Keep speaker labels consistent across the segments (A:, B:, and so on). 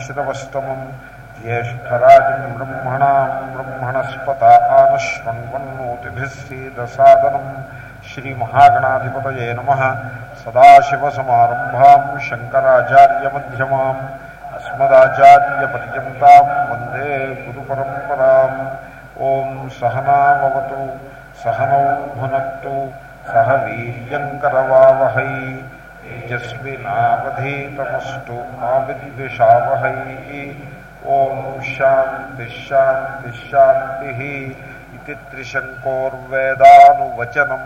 A: శిరవస్తమం జ్యేష్టరాజం బ్రహ్మణా బ్రహ్మణస్పత ఆనశ్వన్వన్నోతిభిः సీదసాదనం శ్రీమహాగణాధిపతయే నమ సదాశివసమారంభాం శంకరాచార్యమ్యమా అస్మదాచార్యపర్యంతం వందే గురు పరంపరా ఓం సహనావతు సహనౌ భునక్తు సహ వీర్యంకరవావహై తేజస్వినావధీతమస్తు మా విద్విషావహై ఓం శాంతి इति శాంతి ఇది త్రిశంకోర్వేదానువచనం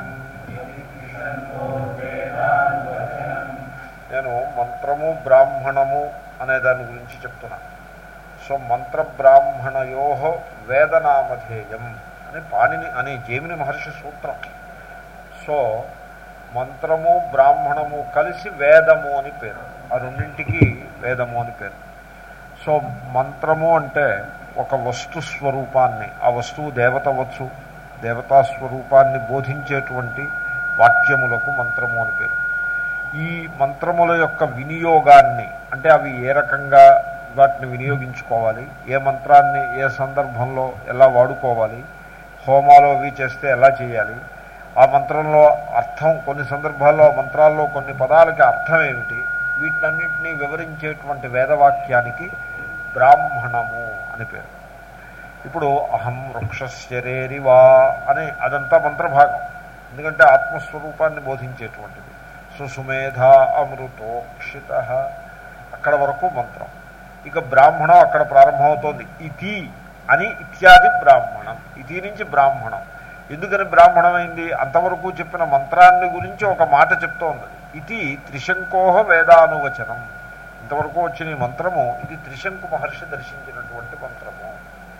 A: నేను మంత్రము బ్రాహ్మణము అనే దాని గురించి చెప్తున్నా. సో మంత్ర బ్రాహ్మణయో వేదనామధేయం అని పాణిని అని జేమిని మహర్షి సూత్రం. సో మంత్రము బ్రాహ్మణము కలిసి వేదము అని పేరు. ఆ రెండింటికి వేదము అని పేరు. సో మంత్రము అంటే ఒక వస్తు స్వరూపాన్ని ఆ వస్తువు దేవత వచ్చు దేవతా స్వరూపాన్ని బోధించేటువంటి వాక్యములకు మంత్రము అని పేరు. ఈ మంత్రముల యొక్క వినియోగాన్ని అంటే అవి ఏ రకంగా వాటిని వినియోగించుకోవాలి ఏ మంత్రాన్ని ఏ సందర్భంలో ఎలా వాడుకోవాలి హోమాలు అవి చేస్తే ఎలా చేయాలి ఆ మంత్రంలో అర్థం కొన్ని సందర్భాల్లో మంత్రాల్లో కొన్ని పదాలకి అర్థం ఏమిటి? వీటన్నింటినీ వివరించేటువంటి వేదవాక్యానికి బ్రాహ్మణము అని పేరు. ఇప్పుడు అహం వృక్షశరేరివా అని అదంతా మంత్రభాగం. ఎందుకంటే ఆత్మస్వరూపాన్ని బోధించేటువంటిది. సుసుమేధ అమృతోక్షిత. అక్కడ వరకు మంత్రం. ఇక బ్రాహ్మణం అక్కడ ప్రారంభమవుతోంది. ఇతి అని ఇత్యాది బ్రాహ్మణం. ఇది నుంచి బ్రాహ్మణం. ఎందుకని బ్రాహ్మణమైంది? అంతవరకు చెప్పిన మంత్రాన్ని గురించి ఒక మాట చెప్తోంది. ఇది త్రిశంకోహ వేదానువచనం. ఇంతవరకు వచ్చిన ఈ మంత్రము ఇది త్రిశంకు మహర్షి దర్శించినటువంటి మంత్రము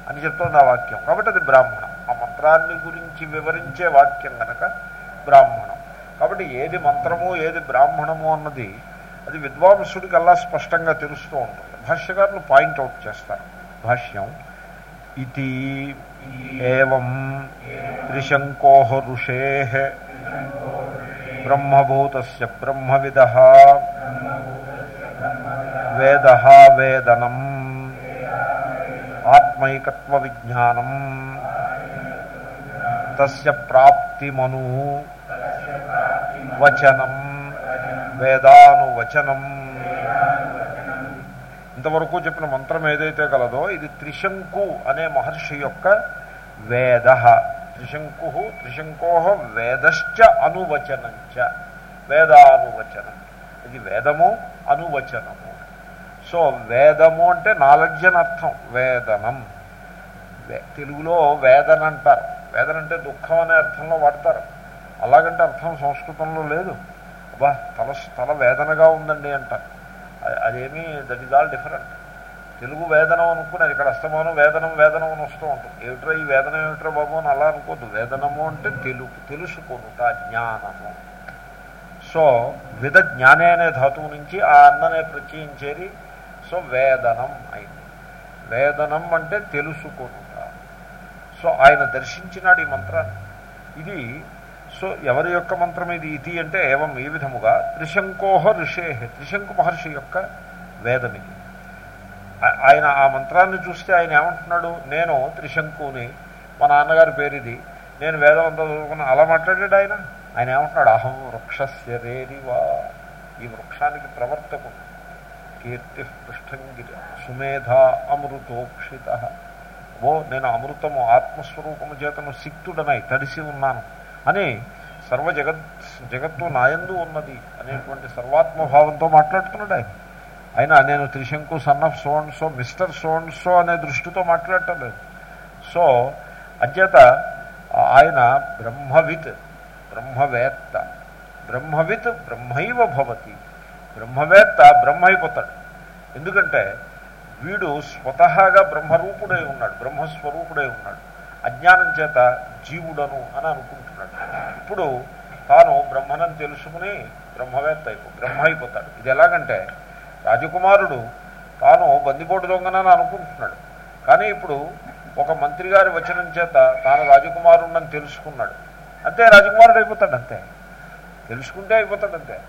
A: అని చెప్తోంది ఆ వాక్యం. కాబట్టి అది బ్రాహ్మణం. ఆ మంత్రాన్ని గురించి వివరించే వాక్యం కనుక బ్రాహ్మణం. కాబట్టి ఏది మంత్రము ఏది బ్రాహ్మణము అన్నది అది విద్వాంసుడికి అలా స్పష్టంగా తెలుస్తూ ఉంటుంది. భాష్యకారులు పాయింట్అవుట్ చేస్తారు. భాష్యం ఇది ఏం త్రిశంకో ఋషే బ్రహ్మభూత బ్రహ్మవిద వేద వేదనం ఆత్మైకత్వ విజ్ఞానం తస్య ప్రాప్తిమను వచనం వేదానువచనం ఇంతవరకు చెప్పిన మంత్రం ఏదైతే కలదో ఇది త్రిశంకు అనే మహర్షి యొక్క వేద. త్రిశంకు త్రిశంకో వేదశ్చ అనువచనంచ. వేదానువచనం. ఇది వేదము అనువచనము. సో వేదము అంటే నాలెడ్జ్ అని అర్థం వేదనం తెలుగులో వేదన అంటారు. వేదన అంటే దుఃఖం అనే అర్థంలో వాడతారు. అలాగంటే అర్థం సంస్కృతంలో లేదు. అబ్బా తల తల వేదనగా ఉందండి అంటారు. అదేమీ that is all different Telugu వేదనం అనుకున్నారు ఇక్కడ అస్తమానం వేదనం వేదనం అని వస్తూ ఉంటుంది. ఏమిట్రా ఈ వేదన ఏమిట్రా బాబు అని అలా అనుకోద్దు వేదనము అంటే తెలుగు తెలుసుకొనుట జ్ఞానము. సో విధ జ్ఞానే అనే ధాతువు నుంచి ఆ అన్ననే ప్రత్యయం చేరి సో వేదనం అయింది. వేదనం అంటే తెలుసుకొనుట. సో ఆయన దర్శించినాడు ఈ మంత్రాన్ని. ఇది సో ఎవరి యొక్క మంత్రం ఇది ఇది అంటే ఏవం ఈ విధముగా? త్రిశంకోహ ఋషే. త్రిశంకు మహర్షి యొక్క వేదం ఇది ఆయన ఆ మంత్రాన్ని చూస్తే ఆయన ఏమంటున్నాడు? నేను త్రిశంకుని మా నాన్నగారి పేరు ఇది నేను వేదం అంతా చదువుకున్నాను అలా మాట్లాడాడు ఆయన. ఆయన ఏమంటున్నాడు? అహం వృక్షస్య రేరివా ఈ వృక్షానికి ప్రవర్తకుడు. కీర్తి పృష్ఠంగిరి సుమేధ అమృతోక్షిత. ఓ నేను అమృతము ఆత్మస్వరూపము చేతను సిక్తుడనై తడిసి ఉన్నాను. అని సర్వ జగత్ జగత్తు నాయందు ఉన్నది అనేటువంటి సర్వాత్మభావంతో మాట్లాడుతున్నాడు ఆయన. అయినా నేను త్రిశంకు son of son so mister son so అనే దృష్టితో మాట్లాడటం సో అధ్యత ఆయన బ్రహ్మవిత్ బ్రహ్మవేత్త. బ్రహ్మవిత్ బ్రహ్మైవ భవతి. బ్రహ్మవేత్త బ్రహ్మ అయిపోతాడు ఎందుకంటే వీడు స్వతహాగా బ్రహ్మరూపుడై ఉన్నాడు బ్రహ్మస్వరూపుడై ఉన్నాడు. అజ్ఞానం చేత జీవుడను అని అనుకుంటున్నాడు. ఇప్పుడు తాను బ్రహ్మనని తెలుసుకుని బ్రహ్మవేత్త అయిపో బ్రహ్మ అయిపోతాడు. ఇది ఎలాగంటే రాజకుమారుడు తాను బందిపోటు దొంగనని అనుకుంటున్నాడు. కానీ ఇప్పుడు ఒక మంత్రి గారి వచనం చేత తాను రాజకుమారుడని తెలుసుకున్నాడు. అంతే రాజకుమారుడు అయిపోతాడు అంతే. తెలుసుకుంటే అయిపోతాడు అంతే.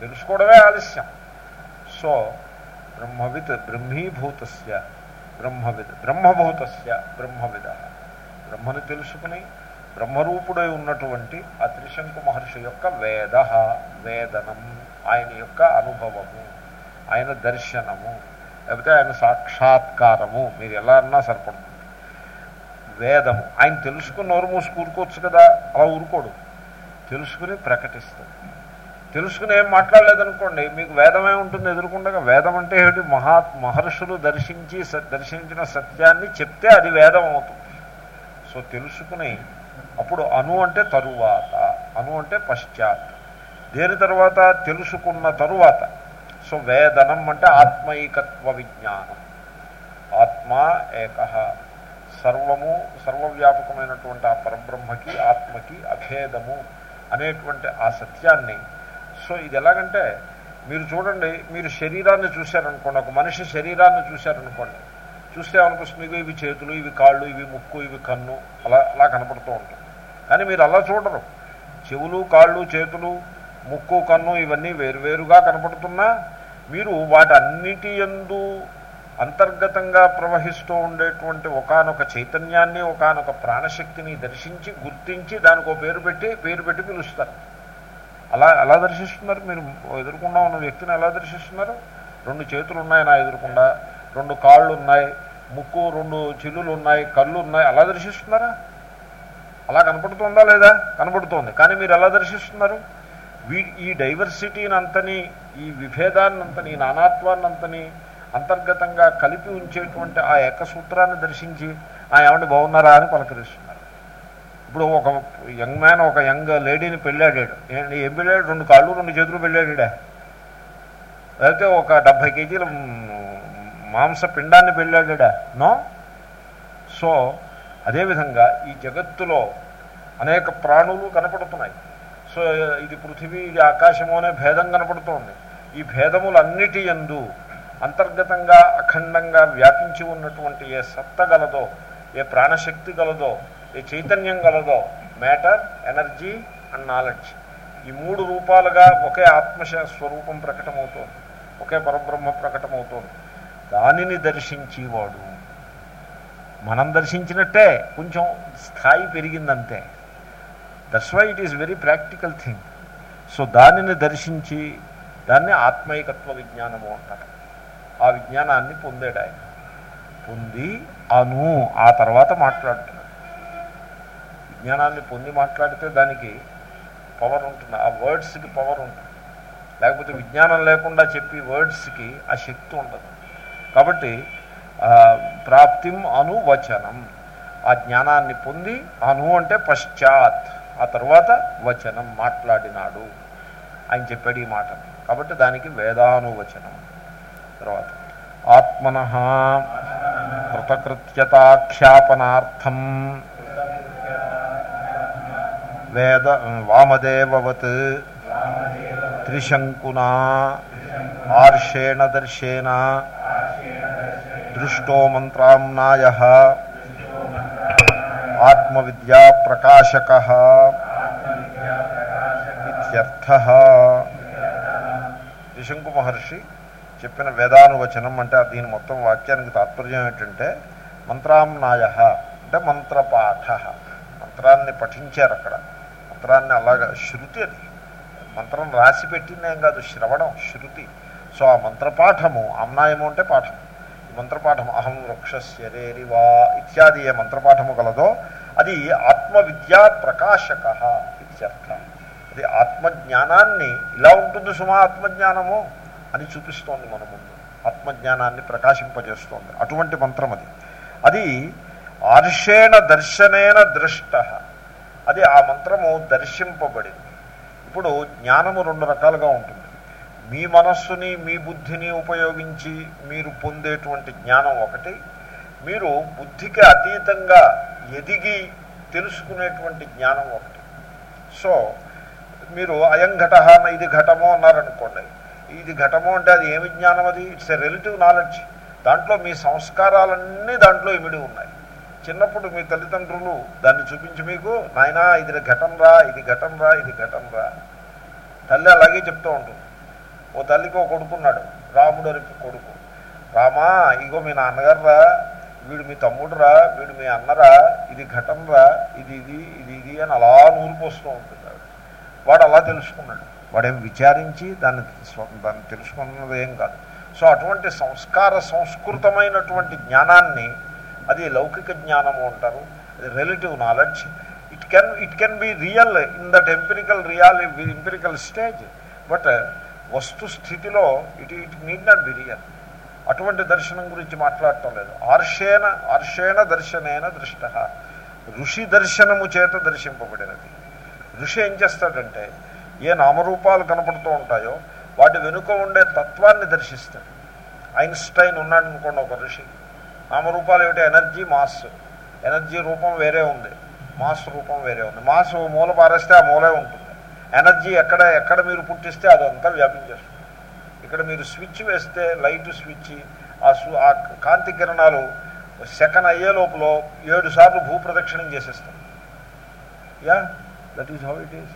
A: తెలుసుకోవడమే ఆలస్యం. సో బ్రహ్మవిత్ బ్రహ్మీభూతస్య బ్రహ్మవిద్ బ్రహ్మభూతస్య బ్రహ్మవిద. బ్రహ్మను తెలుసుకుని బ్రహ్మరూపుడై ఉన్నటువంటి ఆ త్రిశంకు మహర్షి యొక్క వేద వేదనం ఆయన యొక్క అనుభవము ఆయన దర్శనము లేకపోతే ఆయన సాక్షాత్కారము మీరు ఎలా అన్నా సరిపడుతుంది. వేదము. ఆయన తెలుసుకుని నోరు మూసి కూరుకోవచ్చు కదా అలా ఊరుకోడు. తెలుసుకుని ప్రకటిస్తాడు. తెలుసుకుని ఏం మాట్లాడలేదనుకోండి మీకు వేదమే ఉంటుంది ఎదుర్కొండగా వేదం అంటే ఏమిటి? మహా మహర్షులు దర్శించి దర్శించిన సత్యాన్ని చెప్తే అది వేదం అవుతుంది. సో తెలుసుకుని అప్పుడు అను అంటే తరువాత అను అంటే పశ్చాత్. దేని తర్వాత? తెలుసుకున్న తరువాత. సో వేదనం అంటే ఆత్మైకత్వ విజ్ఞానం. ఆత్మ ఏక. సర్వము సర్వవ్యాపకమైనటువంటి ఆ పరబ్రహ్మకి ఆత్మకి అభేదము అనేటువంటి ఆ సత్యాన్ని. సో ఇది ఎలాగంటే మీరు చూడండి మీరు శరీరాన్ని చూశారనుకోండి ఒక మనిషి శరీరాన్ని చూశారనుకోండి చూస్తే అనిపిస్తుంది ఇవి ఇవి చేతులు ఇవి కాళ్ళు ఇవి ముక్కు ఇవి కన్ను అలా అలా కనపడుతూ ఉంటుంది. కానీ మీరు అలా చూడరు. చెవులు కాళ్ళు చేతులు ముక్కు కన్ను ఇవన్నీ వేరువేరుగా కనపడుతున్నా మీరు వాటన్నిటి ఎందు అంతర్గతంగా ప్రవహిస్తూ ఉండేటువంటి ఒకనొక చైతన్యాన్ని ఒకనొక ప్రాణశక్తిని దర్శించి గుర్తించి దానికి ఒక పేరు పెట్టి పేరు పెట్టి పిలుస్తారు. అలా ఎలా దర్శిస్తున్నారు? మీరు ఎదుర్కొన్నా ఉన్న వ్యక్తిని ఎలా దర్శిస్తున్నారు? రెండు చేతులు ఉన్నాయి నా ఎదుర్కొండా? రెండు కాళ్ళు ఉన్నాయి ముక్కు రెండు చిల్లులు ఉన్నాయి కళ్ళు ఉన్నాయి అలా దర్శిస్తున్నారా? అలా కనపడుతుందా లేదా? కనపడుతోంది. కానీ మీరు ఎలా దర్శిస్తున్నారు? వీ ఈ డైవర్సిటీని అంతని ఈ విభేదాన్నంతని ఈ నానాత్వాన్నంతని అంతర్గతంగా కలిపి ఉంచేటువంటి ఆ ఏకసూత్రాన్ని దర్శించి ఆ ఏమంటే బాగున్నారా అని పలకరిస్తున్నారు. ఇప్పుడు ఒక యంగ్ మ్యాన్ ఒక యంగ్ లేడీని పెళ్ళాడాడు. ఏం పెళ్ళాడు? రెండు కాళ్ళు రెండు చేతులు పెళ్ళాడా లేకపోతే ఒక డెబ్భై కేజీల మాంస పిండాన్ని పెళ్ళాడా నో? సో అదేవిధంగా ఈ జగత్తులో అనేక ప్రాణులు కనపడుతున్నాయి. సో ఇది పృథివీ ఇది ఆకాశము అనే భేదం కనపడుతోంది. ఈ భేదములన్నిటి ఎందు అంతర్గతంగా అఖండంగా వ్యాపించి ఉన్నటువంటి ఏ సత్త గలదో ఏ ప్రాణశక్తి గలదో ఏ చైతన్యం గలదో మ్యాటర్ ఎనర్జీ అండ్ నాలెడ్జ్. ఈ మూడు రూపాలుగా ఒకే ఆత్మశ స్వరూపం ప్రకటమవుతోంది. ఒకే పరబ్రహ్మ ప్రకటమవుతోంది. దానిని దర్శించేవాడు. మనం దర్శించినట్టే కొంచెం స్థాయి పెరిగిందంతే. That's why it is very practical thing so దానిని దర్శించి దాన్ని ఆత్మైకత్వ విజ్ఞానము అంటారు. ఆ విజ్ఞానాన్ని పొందాడు ఆయన. పొంది అను ఆ తర్వాత మాట్లాడుతున్నాడు. విజ్ఞానాన్ని పొంది మాట్లాడితే దానికి పవర్ ఉంటుంది. ఆ వర్డ్స్కి పవర్ ఉంటుంది. లేకపోతే విజ్ఞానం లేకుండా చెప్పి వర్డ్స్కి ఆ శక్తి ఉండదు. కాబట్టి ప్రాప్తిం అనువచనం ఆ జ్ఞానాన్ని పొంది అను అంటే పశ్చాత్. ఆ తర్వాత వచనం మాట్లాడినాడు. ఆయన చెప్పాడు ఈ మాట. కాబట్టి దానికి వేదానువచనం. తర్వాత ఆత్మన కృతకృత్యతాఖ్యాపనార్థం. వేద వామదేవవత్ త్రిశంకునా ఆర్షేణ దర్శేన దృష్టో మంత్రాంనాయ ఆత్మవిద్యా ప్రకాశక ఇత్యర్థ త్రిశంకు మహర్షి చెప్పిన వేదానువచనం అంటే దీని మొత్తం వాక్యానికి తాత్పర్యం ఏంటంటే మంత్రాంనాయ అంటే మంత్రపాఠ. మంత్రాన్ని పఠించారు అక్కడ. మంత్రాన్ని అలాగా శృతి అది. మంత్రం రాసి పెట్టిందేం కాదు శ్రవణం శృతి. సో ఆ మంత్రపాఠము అమ్నాయము అంటే పాఠం. మంత్రపాఠం అహం వృక్షస్యరేరి వా ఇత్యాది ఏ మంత్రపాఠము కలదో అది ఆత్మవిద్యా ప్రకాశక ఇత్యర్థం. అది ఆత్మజ్ఞానాన్ని ఇలా ఉంటుంది సుమా ఆత్మజ్ఞానము అని చూపిస్తోంది మన ముందు. ఆత్మజ్ఞానాన్ని ప్రకాశింపజేస్తోంది. అటువంటి మంత్రం అది. అది ఆర్షేణ దర్శనేన దృష్ట. అది ఆ మంత్రము దర్శింపబడింది. ఇప్పుడు జ్ఞానము రెండు రకాలుగా ఉంటుంది. మీ మనస్సుని మీ బుద్ధిని ఉపయోగించి మీరు పొందేటువంటి జ్ఞానం ఒకటి. మీరు బుద్ధికి అతీతంగా ఎదిగి తెలుసుకునేటువంటి జ్ఞానం ఒకటి. సో మీరు అయం ఘట ఇది ఘటము అన్నారనుకోండి. ఇది ఘటము అంటే అది ఏమి జ్ఞానం అది? ఇట్స్ ఎ రిలేటివ్ నాలెడ్జ్ దాంట్లో మీ సంస్కారాలన్నీ దాంట్లో ఇమిడి ఉన్నాయి. చిన్నప్పుడు మీ తల్లిదండ్రులు దాన్ని చూపించి మీకు నాయనా ఇది ఘటం రా ఇది ఘటం రా ఇది ఘటం రా. తల్లి అలాగే చెప్తూ ఉంటుంది. ఓ తల్లికి ఓ కొడుకున్నాడు రాముడు అని కొడుకు. రామా ఇగో మీ నాన్నగారురా వీడు మీ తమ్ముడు రా వీడు మీ అన్నరా ఇది ఘటన రా ఇది ఇది ఇది ఇది అని అలా నూరిపోస్తూ ఉంటున్నాడు. వాడు అలా తెలుసుకున్నాడు. వాడేం విచారించి దాన్ని దాన్ని తెలుసుకున్నది ఏం కాదు. సో అటువంటి సంస్కార సంస్కృతమైనటువంటి జ్ఞానాన్ని అది లౌకిక జ్ఞానము అంటారు అది relative knowledge it can it can be real in that empirical reality empirical stage but వస్తు స్థితిలో it it need not be real అటువంటి దర్శనం గురించి మాట్లాడటం లేదు. ఆర్షేణ ఆర్షేణ దర్శనేన దృష్ట. ఋషి దర్శనము చేత దర్శింపబడినది. ఋషి ఏం చేస్తాడంటే ఏ నామరూపాలు కనపడుతూ ఉంటాయో వాటి వెనుక ఉండే తత్వాన్ని దర్శిస్తాడు. ఐన్స్టైన్ ఉన్నాడు అనుకోండి ఒక ఋషి. నామరూపాలు ఏమిటి? Energy mass. ఎనర్జీ రూపం వేరే ఉంది. మాస్ రూపం వేరే ఉంది. మాస్ మూల పారేస్తే ఆ మూలే ఉంటుంది. ఎనర్జీ ఎక్కడ ఎక్కడ మీరు పుట్టిస్తే అదంతా వ్యాపించేస్తుంది. ఇక్కడ మీరు స్విచ్ వేస్తే లైట్ స్విచ్ ఆ ఆ కాంతి కిరణాలు సెకండ్ అయ్యే లోపల ఏడు సార్లు భూప్రదక్షిణం చేసేస్తాం yeah that is how it is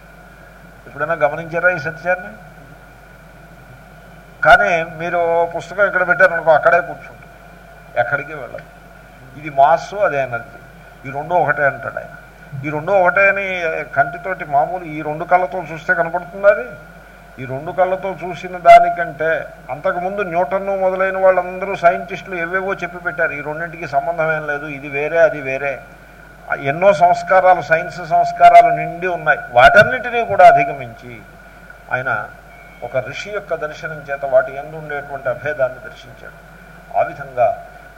A: ఎప్పుడైనా గమనించారా ఈ సత్యాన్ని? కానీ మీరు పుస్తకం ఇక్కడ పెట్టారనుకో అక్కడే కూర్చుంటుంది. ఎక్కడికి వెళ్ళదు. ఇది మాస్సు అదే ఎనర్జీ. ఈ రెండు ఒకటే అంటాడు ఆయన. ఈ రెండు ఒకటే అని కంటితోటి మామూలు ఈ రెండు కళ్ళతో చూస్తే కనపడుతుంది ఈ రెండు కళ్ళతో చూసిన దానికంటే అంతకుముందు న్యూటన్ను మొదలైన వాళ్ళందరూ సైంటిస్టులు ఏవేవో చెప్పి పెట్టారు. ఈ రెండింటికి సంబంధం ఏం లేదు. ఇది వేరే అది వేరే. ఎన్నో సంస్కారాలు సైన్స్ సంస్కారాలు నిండి ఉన్నాయి. వాటన్నిటినీ కూడా అధిగమించి ఆయన ఒక ఋషి యొక్క దర్శనం చేత వాటి ఎందు ఉండేటువంటి అభేదాన్ని దర్శించాడు. ఆ విధంగా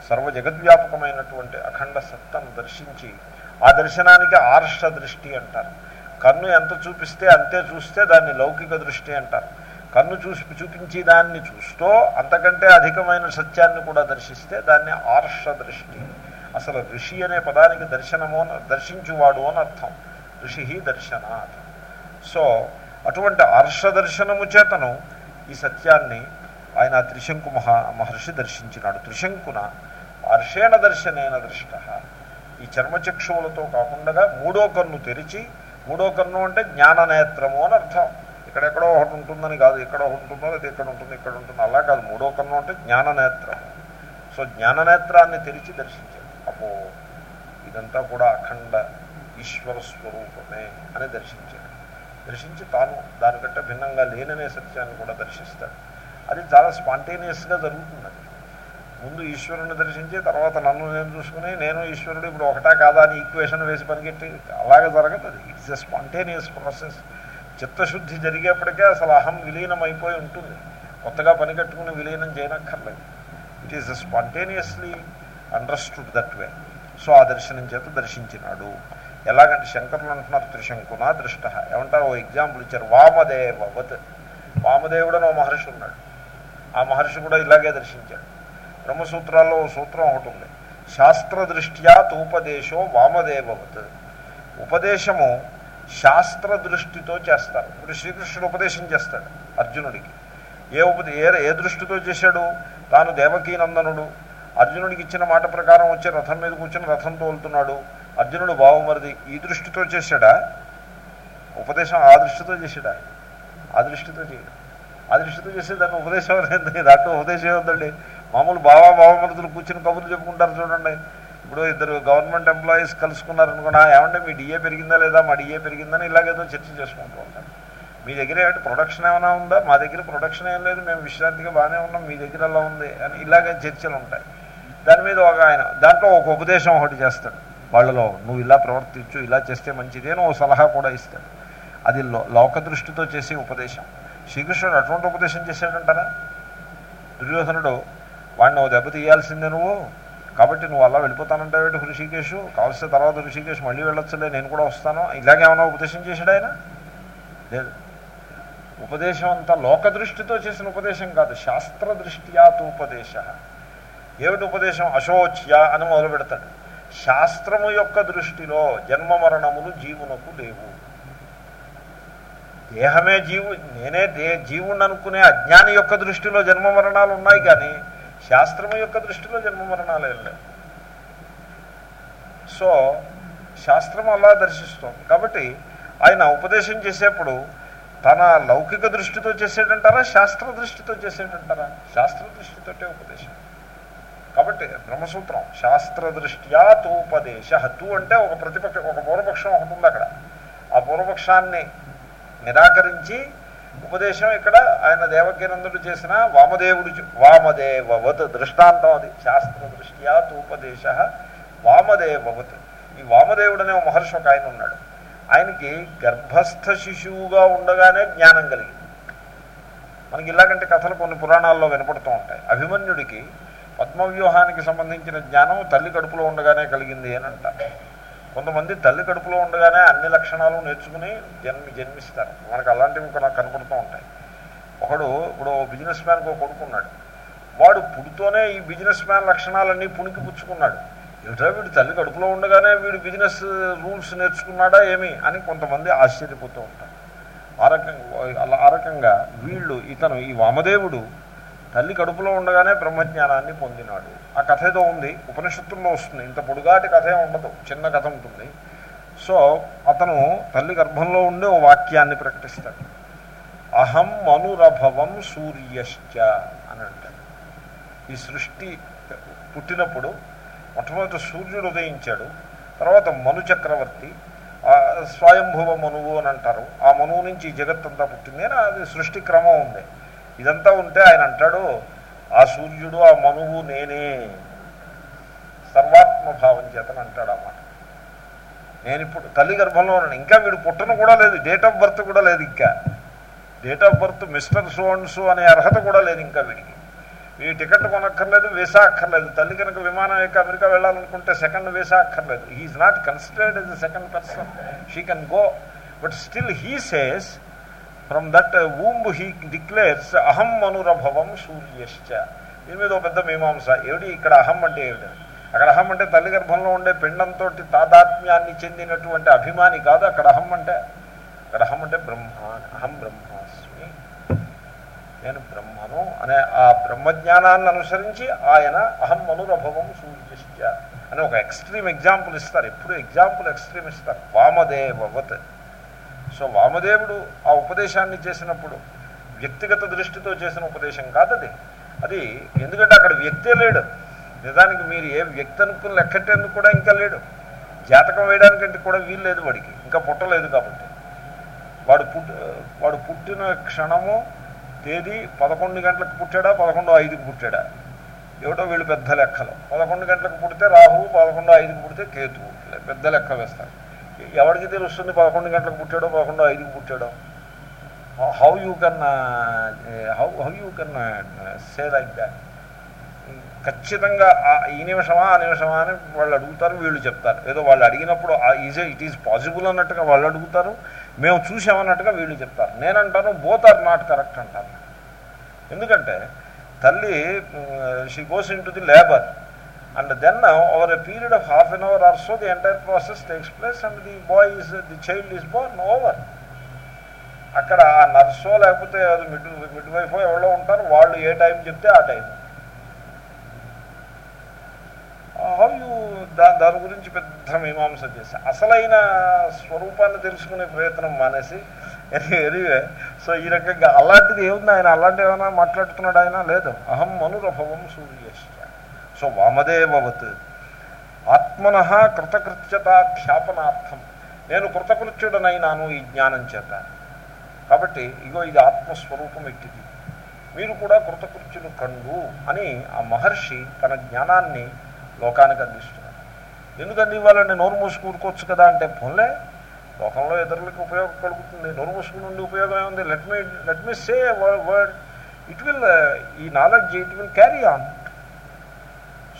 A: సర్వ జగద్వ్యాపకమైనటువంటి అఖండ సత్తను దర్శించి ఆ దర్శనానికి ఆర్ష దృష్టి అంటారు. కన్ను ఎంత చూపిస్తే అంతే చూస్తే దాన్ని లౌకిక దృష్టి అంటారు. కన్ను చూసి చూపించి దాన్ని చూస్తూ అంతకంటే అధికమైన సత్యాన్ని కూడా దర్శిస్తే దాన్ని ఆర్ష దృష్టి. అసలు ఋషి అనే పదానికి దర్శనము అని- దర్శించువాడు అని అర్థం. ఋషి దర్శనాత్. సో అటువంటి ఆర్ష దర్శనము చేతను ఈ సత్యాన్ని ఆయన త్రిశంకు మహా మహర్షి దర్శించినాడు. త్రిశంకున హర్షేణ దర్శనేన దృష్ట. ఈ చర్మచక్షువులతో కాకుండా మూడో కన్ను తెరిచి మూడో కన్ను అంటే జ్ఞాననేత్రము అని అర్థం. ఇక్కడెక్కడో ఒకటి ఉంటుందని కాదు ఇక్కడ ఒకటి ఉంటుందో లేదా ఇక్కడ ఉంటుంది ఇక్కడ ఉంటుంది అలా కాదు. మూడో కన్ను అంటే జ్ఞాననేత్రం సో జ్ఞాననేత్రాన్ని తెరిచి దర్శించాడు అపో ఇదంతా కూడా అఖండ ఈశ్వర స్వరూపమే అని దర్శించాడు దర్శించి తాను దానికంటే భిన్నంగా లేననే సత్యాన్ని కూడా దర్శిస్తాడు. అది చాలా స్పాంటేనియస్గా జరుగుతుంది అది ముందు ఈశ్వరుని దర్శించి తర్వాత నన్ను నేను చూసుకుని నేను ఈశ్వరుడు ఇప్పుడు ఒకటా కాదా అని ఈక్వేషన్ వేసి పనికెట్టి అలాగే జరగదు. ఇట్స్ ఎ స్పాంటేనియస్ ప్రాసెస్ చిత్తశుద్ధి జరిగేప్పటికే అసలు అహం విలీనం అయిపోయి ఉంటుంది. కొత్తగా పని కట్టుకుని విలీనం చేయనక్కర్లేదు. It is spontaneously understood that way so ఆ దర్శనం చేత దర్శించినాడు. ఎలాగంటే శంకరులు అంటున్నారు త్రిశంకున దృష్ట. ఏమంటారు? ఓ ఎగ్జాంపుల్ ఇచ్చారు. వామదేవవత్. వామదేవుడు అని ఓ మహర్షి ఉన్నాడు. ఆ మహర్షి కూడా ఇలాగే దర్శించాడు. బ్రహ్మసూత్రాల్లో సూత్రం ఒకటి ఉంది శాస్త్ర దృష్ట్యా తూపదేశో వామదేవవత్ ఉపదేశము శాస్త్ర దృష్టితో చేస్తారు। ఇప్పుడు శ్రీకృష్ణుడు ఉపదేశం చేస్తాడు అర్జునుడికి। ఏ ఉపదే ఏ ఏ దృష్టితో చేశాడు? తాను దేవకీనందనుడు అర్జునుడికి ఇచ్చిన మాట ప్రకారం వచ్చి రథం మీద కూర్చొని రథం తోలుతున్నాడు। అర్జునుడు బావమరిది ఈ దృష్టితో చేశాడా? ఉపదేశం ఆ దృష్టితో చేశాడా? ఆ దృష్టితో చేయడు। ఆ దృష్టితో చేసే దాన్ని ఉపదేశం అనేది దాంట్లో ఉపదేశం ఉందండి మామూలు బావా బావమరుదులు కూర్చుని కబుర్లు చెప్పుకుంటారు చూడండి. ఇప్పుడు ఇద్దరు గవర్నమెంట్ ఎంప్లాయీస్ కలుసుకున్నారు అనుకున్నా ఏమంటే మీ డిఏ పెరిగిందా లేదా? మా డిఏ పెరిగిందని ఇలాగేదో చర్చ చేసుకుంటూ ఉంటాను మీ దగ్గర ఏంటి ప్రొడక్షన్ ఏమైనా ఉందా? మా దగ్గర ప్రొడక్షన్ ఏం లేదు మేము విశ్రాంతిగా బాగానే ఉన్నాం మీ దగ్గర అలా ఉంది? అని ఇలాగే చర్చలు ఉంటాయి. దాని మీద ఒక ఆయన దాంట్లో ఒక ఉపదేశం ఒకటి చేస్తాడు. వాళ్ళలో నువ్వు ఇలా ప్రవర్తించు ఇలా చేస్తే మంచిది అని ఓ సలహా కూడా ఇస్తాడు. అది లో లోక దృష్టితో చేసే ఉపదేశం. శ్రీకృష్ణుడు అటువంటి ఉపదేశం చేశాడంటారా? దుర్యోధనుడు వాడిని ఓ దెబ్బ తీయాల్సిందే నువ్వు. కాబట్టి నువ్వు అలా వెళ్ళిపోతానంటావేటి హృషికేశు? కావలసిన తర్వాత హృషికేశ్ మళ్ళీ వెళ్ళొచ్చులే నేను కూడా వస్తాను. ఇలాగేమన్నా ఉపదేశం చేశాడు ఆయన? లేదు. ఉపదేశం అంతా లోక దృష్టితో చేసిన ఉపదేశం కాదు శాస్త్ర దృష్ట్యాత్ ఉపదేశ. ఏమిటి ఉపదేశం? అశోచ్య అని మొదలు పెడతాడు. శాస్త్రము యొక్క దృష్టిలో జన్మ మరణములు జీవునకు లేవు. దేహమే జీవు నేనే దే జీవుని అనుకునే అజ్ఞాని యొక్క దృష్టిలో జన్మ మరణాలు ఉన్నాయి కానీ శాస్త్రము యొక్క దృష్టిలో జన్మ మరణాలు ఏం సో శాస్త్రం అలా దర్శిస్తుంది కాబట్టి ఆయన ఉపదేశం చేసేప్పుడు తన లౌకిక దృష్టితో చేసేటంటారా శాస్త్ర దృష్టితో చేసేటంటారా? శాస్త్ర దృష్టితోటే ఉపదేశం. కాబట్టి బ్రహ్మసూత్రం శాస్త్ర దృష్ట్యా తూపదేశ తూ అంటే ఒక ప్రతిపక్ష ఒక పూర్వపక్షం ఒకటి ఉంది అక్కడ. ఆ పూర్వపక్షాన్ని నిరాకరించి ఉపదేశం ఇక్కడ ఆయన దేవజ్ఞనందుడు చేసిన వామదేవుడు వామదేవవత్ దృష్టాంతం అది. శాస్త్ర దృష్ట్యా తూపదేశ వామదేవవత్. ఈ వామదేవుడు అనే మహర్షి ఒక ఆయన ఉన్నాడు. ఆయనకి గర్భస్థ శిశువుగా ఉండగానే జ్ఞానం కలిగింది. మనకి ఇలాగంటే కథలు కొన్ని పురాణాల్లో వినపడుతూ ఉంటాయి. అభిమన్యుడికి పద్మవ్యూహానికి సంబంధించిన జ్ఞానం తల్లి కడుపులో ఉండగానే కలిగింది అని అంటారు. కొంతమంది తల్లి కడుపులో ఉండగానే అన్ని లక్షణాలు నేర్చుకుని జన్మి జన్మిస్తారు. మనకు అలాంటివి కూడా కనపడుతూ ఉంటాయి. ఒకడు ఇప్పుడు బిజినెస్ మ్యాన్కి ఒక కొడుకున్నాడు. వాడు పుడుతోనే ఈ బిజినెస్ మ్యాన్ లక్షణాలన్నీ పుణికి పుచ్చుకున్నాడు. ఏమిటో వీడు తల్లి కడుపులో ఉండగానే వీడు బిజినెస్ రూల్స్ నేర్చుకున్నాడా ఏమి అని కొంతమంది ఆశ్చర్యపోతూ ఉంటారు. ఆ రకంగా అలా ఆ రకంగా వీళ్ళు ఇతను ఈ వామదేవుడు తల్లి కడుపులో ఉండగానే బ్రహ్మజ్ఞానాన్ని పొందినాడు. ఆ కథ ఏదో ఉంది. ఉపనిషత్తుల్లో వస్తుంది. ఇంత పొడుగాటి కథ ఉండదు. చిన్న కథ ఉంటుంది. సో అతను తల్లి గర్భంలో ఉండే ఓ వాక్యాన్ని ప్రకటిస్తాడు. అహం మనురభవం సూర్యశ్చ అని అంటాడు. ఈ సృష్టి పుట్టినప్పుడు మొట్టమొదటి సూర్యుడు ఉదయించాడు. తర్వాత మను చక్రవర్తి స్వయంభువ మనువు అని అంటారు. ఆ మనువు నుంచి ఈ జగత్తంతా పుట్టింది. అని అది సృష్టి క్రమం ఉంది. ఇదంతా ఉంటే ఆయన అంటాడు ఆ సూర్యుడు ఆ మనువు నేనే. సర్వాత్మభావం చేతని అంటాడు అన్నమాట నేను ఇప్పుడు తల్లి గర్భంలో ఉన్నాను. ఇంకా వీడు పుట్టను కూడా లేదు డేట్ ఆఫ్ బర్త్ కూడా లేదు ఇంకా. Date of birth mister so and so అనే అర్హత కూడా లేదు ఇంకా వీడికి. ఈ టికెట్ కొనక్కర్లేదు వీసా అక్కర్లేదు. తల్లి కనుక విమానం ఎక్కి అమెరికా వెళ్ళాలనుకుంటే సెకండ్ వీసా అక్కర్లేదు. He is not considered as the second person she can go but still he says from that womb he declares అహం మనురభవం సూర్యశ్చ దీని మీద ఒక పెద్ద మీమాంస. ఏమిటి ఇక్కడ అహం అంటే ఏమిటి? అక్కడ అహం అంటే తల్లి గర్భంలో ఉండే పిండంతో తాదాత్మ్యాన్ని చెందినటువంటి అభిమాని కాదు. అక్కడ అహం అంటే అక్కడ అహం అంటే బ్రహ్మ అహం బ్రహ్మాస్మి. నేను బ్రహ్మను అనే ఆ బ్రహ్మజ్ఞానాన్ని అనుసరించి ఆయన అహం అనురభవం సూర్యశ్చ అని ఒక ఎక్స్ట్రీమ్ ఎగ్జాంపుల్ ఇస్తారు. ఎప్పుడు ఎగ్జాంపుల్ ఎక్స్ట్రీమ్ ఇస్తారు. వామదేవవత్ సో వామదేవుడు ఆ ఉపదేశాన్ని చేసినప్పుడు వ్యక్తిగత దృష్టితో చేసిన ఉపదేశం కాదు అది. అది ఎందుకంటే అక్కడ వ్యక్తే లేడు. నిజానికి మీరు ఏ వ్యక్తి అనుకుని లెక్కట్టేందుకు కూడా ఇంకా లేడు. జాతకం వేయడానికంటే కూడా వీలు లేదు వాడికి. ఇంకా పుట్టలేదు కాబట్టి. వాడు పుట్టి వాడు పుట్టిన క్షణము తేదీ పదకొండు గంటలకు పుట్టాడా? పదకొండు ఐదుకి పుట్టాడా? ఏమిటో వీళ్ళు పెద్ద లెక్కలు. పదకొండు గంటలకు పుడితే రాహువు పదకొండు ఐదుకి పుడితే కేతువు. పెద్ద లెక్క వేస్తారు. ఎవరికి తెలుస్తుంది పదకొండు గంటలకు పుట్టాడో పదకొండు ఐదుకి పుట్టాడో? How you can how how you can say like that ఖచ్చితంగా ఈ నిమిషమా ఆ నిమిషమా అని వాళ్ళు అడుగుతారు వీళ్ళు చెప్తారు. ఏదో వాళ్ళు అడిగినప్పుడు ఈజ్ ఇట్ ఈజ్ పాసిబుల్ అన్నట్టుగా వాళ్ళు అడుగుతారు. మేము చూసామన్నట్టుగా వీళ్ళు చెప్తారు. నేనంటాను బోత్ ఆర్ నాట్ కరెక్ట్ అంటాను ఎందుకంటే తల్లి she goes into the labour and then over a period of half an hour or so the entire process takes place and the boy is the child is born over అక్కడ ఆ నర్సో లేకపోతే అది mid mid wife ఎవరో ఉంటారు వాళ్ళు ఏ time చెప్తే ఆ time how you దా దాని గురించి పెద్ద మీమాంస చేశా. అసలైన స్వరూపాన్ని తెలుసుకునే ప్రయత్నం మానేసి ఎనివే సో ఈ రకంగా అలాంటిది ఏముంది ఆయన? అలాంటి ఏమైనా మాట్లాడుతున్నాడు ఆయన? లేదు. అహం మనురభవం సూర్యేశ్వర సో వామదేవవత్ ఆత్మన కృతకృత్యత ఖ్యాపనార్థం నేను కృతకృత్యుడనైనాను ఈ జ్ఞానం చేత. కాబట్టి ఇగో ఇది ఆత్మస్వరూపం ఎట్టిది? మీరు కూడా కృతకృత్యులు కండు అని ఆ మహర్షి తన జ్ఞానాన్ని లోకానికి అందిస్తున్నారు ఎందుకు ఇవ్వాలంటే నోరు మూసుకూరుకోవచ్చు కదా అంటే పోన్లే. లోకంలో ఇతరులకు ఉపయోగం కలుగుతుంది. నోరు మూసుకుని ఉండి ఉపయోగం ఏముంది let me let me say word it will ఈ knowledge it will carry on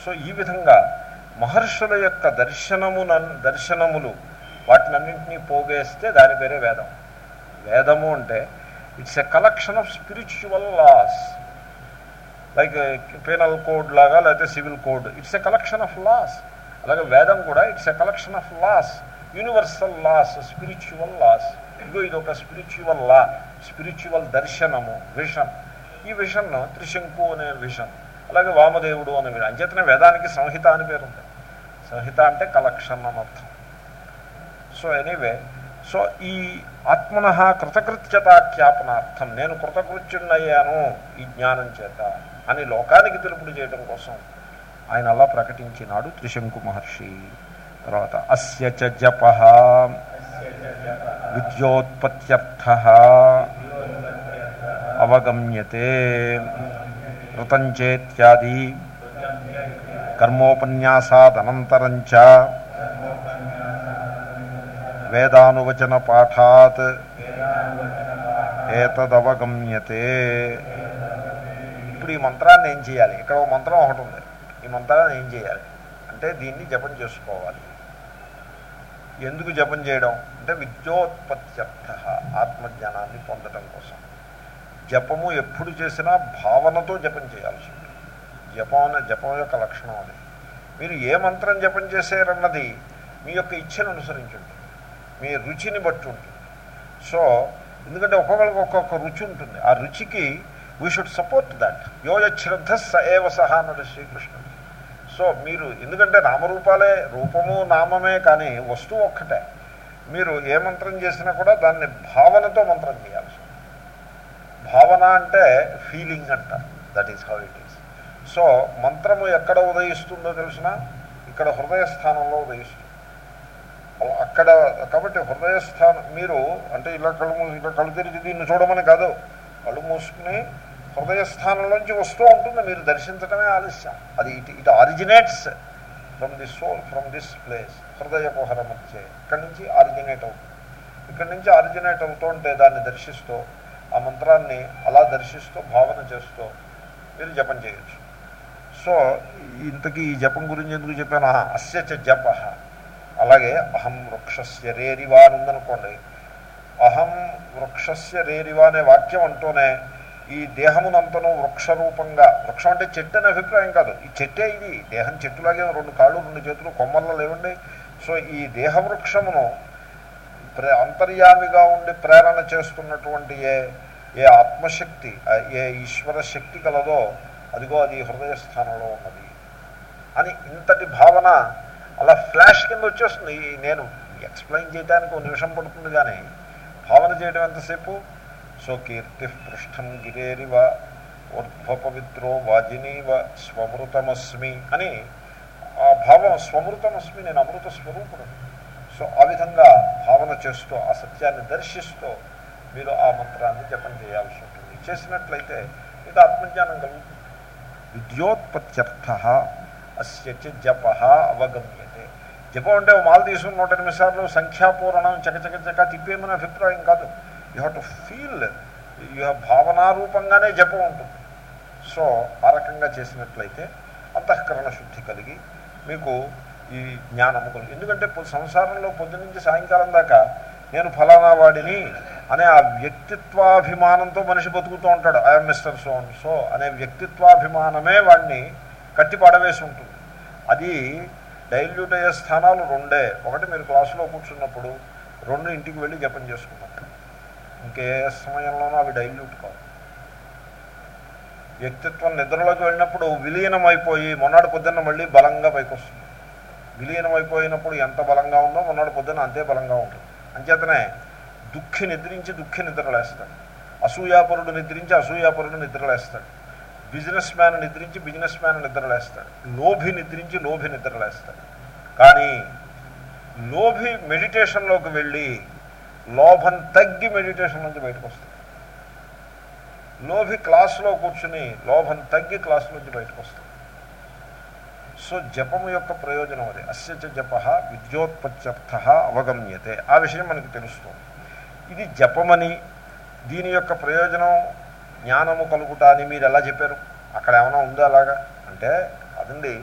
A: so ఈ విధంగా మహర్షుల యొక్క దర్శనము దర్శనములు వాటినన్నింటినీ పోగేస్తే దాని పేరే వేదం. వేదము అంటే it's a collection of spiritual laws. Like penal code లాగా లేకపోతే civil code. It's a collection of laws. అలాగే వేదం కూడా it's a collection of laws. Universal laws spiritual laws. ఇదిగో ఇది ఒక స్పిరిచువల్ లా స్పిరిచువల్ దర్శనము విషన్. ఈ విషన్ త్రిశంకు అనే విషన్. అలాగే వామదేవుడు అని మీరు అంచేతనే వేదానికి సంహిత అని పేరు ఉంది. సంహిత అంటే కలెక్షన్ అని అర్థం. సో ఎనీవే సో ఈ ఆత్మన కృతకృత్యతాఖ్యాపనార్థం నేను కృతకృత్యున్నయ్యాను ఈ జ్ఞానం చేత అని లోకానికి తెలుపుడు చేయడం కోసం ఆయన అలా ప్రకటించినాడు త్రిశంకు మహర్షి. తర్వాత అస్య చ జప విద్యోత్పత్త్యర్థ అవగమ్యతే. కృతంచేత్యాది కర్మోపన్యాసాదనంతరంచ వేదానువచన పాఠాత్ ఏతదవగమ్యతే. ఇప్పుడు ఈ మంత్రాన్ని ఏం చేయాలి? ఇక్కడ ఒక మంత్రం ఒకటి ఉంది. ఈ మంత్రాన్ని ఏం చేయాలి? అంటే దీన్ని జపం చేసుకోవాలి. ఎందుకు జపం చేయడం? అంటే విద్యోత్పత్త్యర్థ ఆత్మజ్ఞానాన్ని పొందడం కోసం. జపము ఎప్పుడు చేసినా భావనతో జపం చేయాల్సి ఉంటుంది జపం అనే జపం యొక్క లక్షణం అది. మీరు ఏ మంత్రం జపం చేశారన్నది మీ యొక్క ఇచ్ఛను అనుసరించి ఉంటుంది మీ రుచిని బట్టి ఉంటుంది. సో ఎందుకంటే ఒక్కొక్కరికి ఒక్కొక్క రుచి ఉంటుంది. ఆ రుచికి వీ షుడ్ సపోర్ట్ దట్ యోయశ్రద్ధ స ఏవ సహా అన్నాడు శ్రీకృష్ణుడు. సో మీరు ఎందుకంటే నామరూపాలే రూపము నామమే కానీ వస్తువు ఒక్కటే. మీరు ఏ మంత్రం చేసినా కూడా దాన్ని భావనతో మంత్రం చేయాలి. భావన అంటే ఫీలింగ్ అంట. That is how it is so మంత్రము ఎక్కడ ఉదయిస్తుందో తెలిసిన? ఇక్కడ హృదయస్థానంలో ఉదయిస్తుంది. అక్కడ కాబట్టి హృదయస్థానం మీరు అంటే ఇలా కళ్ళు మూసి ఇలా కళ్ళు తెరిచి దీన్ని చూడమని కాదు. కళ్ళు మూసుకుని హృదయస్థానంలోంచి వస్తూ ఉంటుంది. మీరు దర్శించడమే ఆలస్యం. అది it it originates from this soul from this place హృదయ కుహరం మధ్య ఇక్కడి నుంచి ఆరిజినేట్ అవుతుంది. ఇక్కడి నుంచి ఆరిజినేట్ అవుతూ ఉంటే దాన్ని దర్శిస్తూ ఆ మంత్రాన్ని అలా దర్శిస్తూ భావన చేస్తూ మీరు జపం చేయొచ్చు. సో ఇంతకీ ఈ జపం గురించి ఎందుకు చెప్పాను? అస్య జప. అలాగే అహం వృక్షస్య రేరివా అని ఉందనుకోండి. అహం వృక్షస్య రేరివా అనే వాక్యం అంటూనే ఈ దేహమునంతను వృక్షరూపంగా వృక్షం అంటే చెట్టు అనే అభిప్రాయం కాదు. ఈ చెట్టే ఇది. దేహం చెట్టులాగే రెండు కాళ్ళు రెండు చేతులు కొమ్మల్లో లేవండి. సో ఈ దేహవృక్షమును ప్రే అంతర్యామిగా ఉండి ప్రేరణ చేస్తున్నటువంటి ఏ ఏ ఆత్మశక్తి ఏ ఈశ్వర శక్తి కలదో అదిగో అది హృదయ స్థానంలో ఉన్నది. అని ఇంతటి భావన అలా ఫ్లాష్ కింద వచ్చేస్తుంది. ఈ నేను ఎక్స్ప్లెయిన్ చేయడానికి ఒక నిమిషం పడుతుంది కానీ భావన చేయడం ఎంతసేపు? సో కీర్తి పృష్ఠం గిరేరివ ఊర్ధ్వపవిత్రో వాజినీవ స్వమృతమస్మి అని ఆ భావం స్వమృతమస్మి నేను అమృత స్వరూపుడు సో ఆ విధంగా భావన చేస్తూ ఆ సత్యాన్ని దర్శిస్తూ మీరు ఆ మంత్రాన్ని జపం చేయాల్సి ఉంటుంది. చేసినట్లయితే మీకు ఆత్మజ్ఞానం కలుగుతుంది విద్యోత్పత్త్యర్థ అస్యచి జప అవగమ్యతే. జపం అంటే మాల తీసుకుని నూట ఎనిమిది సార్లు సంఖ్యాపూరణం చకచక చక తిప్పేమని అభిప్రాయం కాదు. You have to feel you have భావనారూపంగానే జపం ఉంటుంది. సో ఆ రకంగా చేసినట్లయితే అంతఃకరణ శుద్ధి కలిగి మీకు ఈ జ్ఞానము ఎందుకంటే సంసారంలో పొద్దునుంచి సాయంకాలం దాకా నేను ఫలానా వాడిని అనే ఆ వ్యక్తిత్వాభిమానంతో మనిషి బతుకుతూ ఉంటాడు. I'm mister so and so అనే వ్యక్తిత్వాభిమానమే వాడిని కట్టి పడవేసి ఉంటుంది. అది డైల్యూట్ అయ్యే స్థానాలు రెండే. ఒకటి మీరు క్లాసులో కూర్చున్నప్పుడు రెండు ఇంటికి వెళ్ళి జపం చేసుకున్నట్టు ఇంకే సమయంలోనూ అవి డైల్యూట్ కావు. వ్యక్తిత్వం నిద్రలోకి వెళ్ళినప్పుడు విలీనం అయిపోయి మొన్నటి పొద్దున్న మళ్ళీ బలంగా పైకి వస్తుంది విలీనం అయిపోయినప్పుడు ఎంత బలంగా ఉందో మొన్నటి పొద్దున అంతే బలంగా ఉంటుంది. అంచేతనే దుఃఖి నిద్రించి దుఃఖి నిద్రలేస్తాడు అసూయాపరుడు నిద్రించి అసూయాపరుడు నిద్రలేస్తాడు బిజినెస్ మ్యాన్ నిద్రించి బిజినెస్ మ్యాన్ నిద్రలేస్తాడు లోభి నిద్రించి లోభి నిద్రలేస్తాడు కానీ లోభి మెడిటేషన్లోకి వెళ్ళి లోభం తగ్గి మెడిటేషన్ నుంచి బయటకు వస్తాడు. లోభి క్లాసులో కూర్చుని లోభం తగ్గి క్లాసు నుంచి బయటకు వస్తాడు. సో జపము యొక్క ప్రయోజనం అది అస్య చ జప విద్యోత్పత్త్యర్థ అవగమ్యతే ఆ విషయం మనకు తెలుస్తుంది। ఇది జపమని దీని యొక్క ప్రయోజనం జ్ఞానము కలుగుట అని మీరు ఎలా చెప్పారు? అక్కడ ఏమైనా ఉందో అలాగా? అంటే అదండి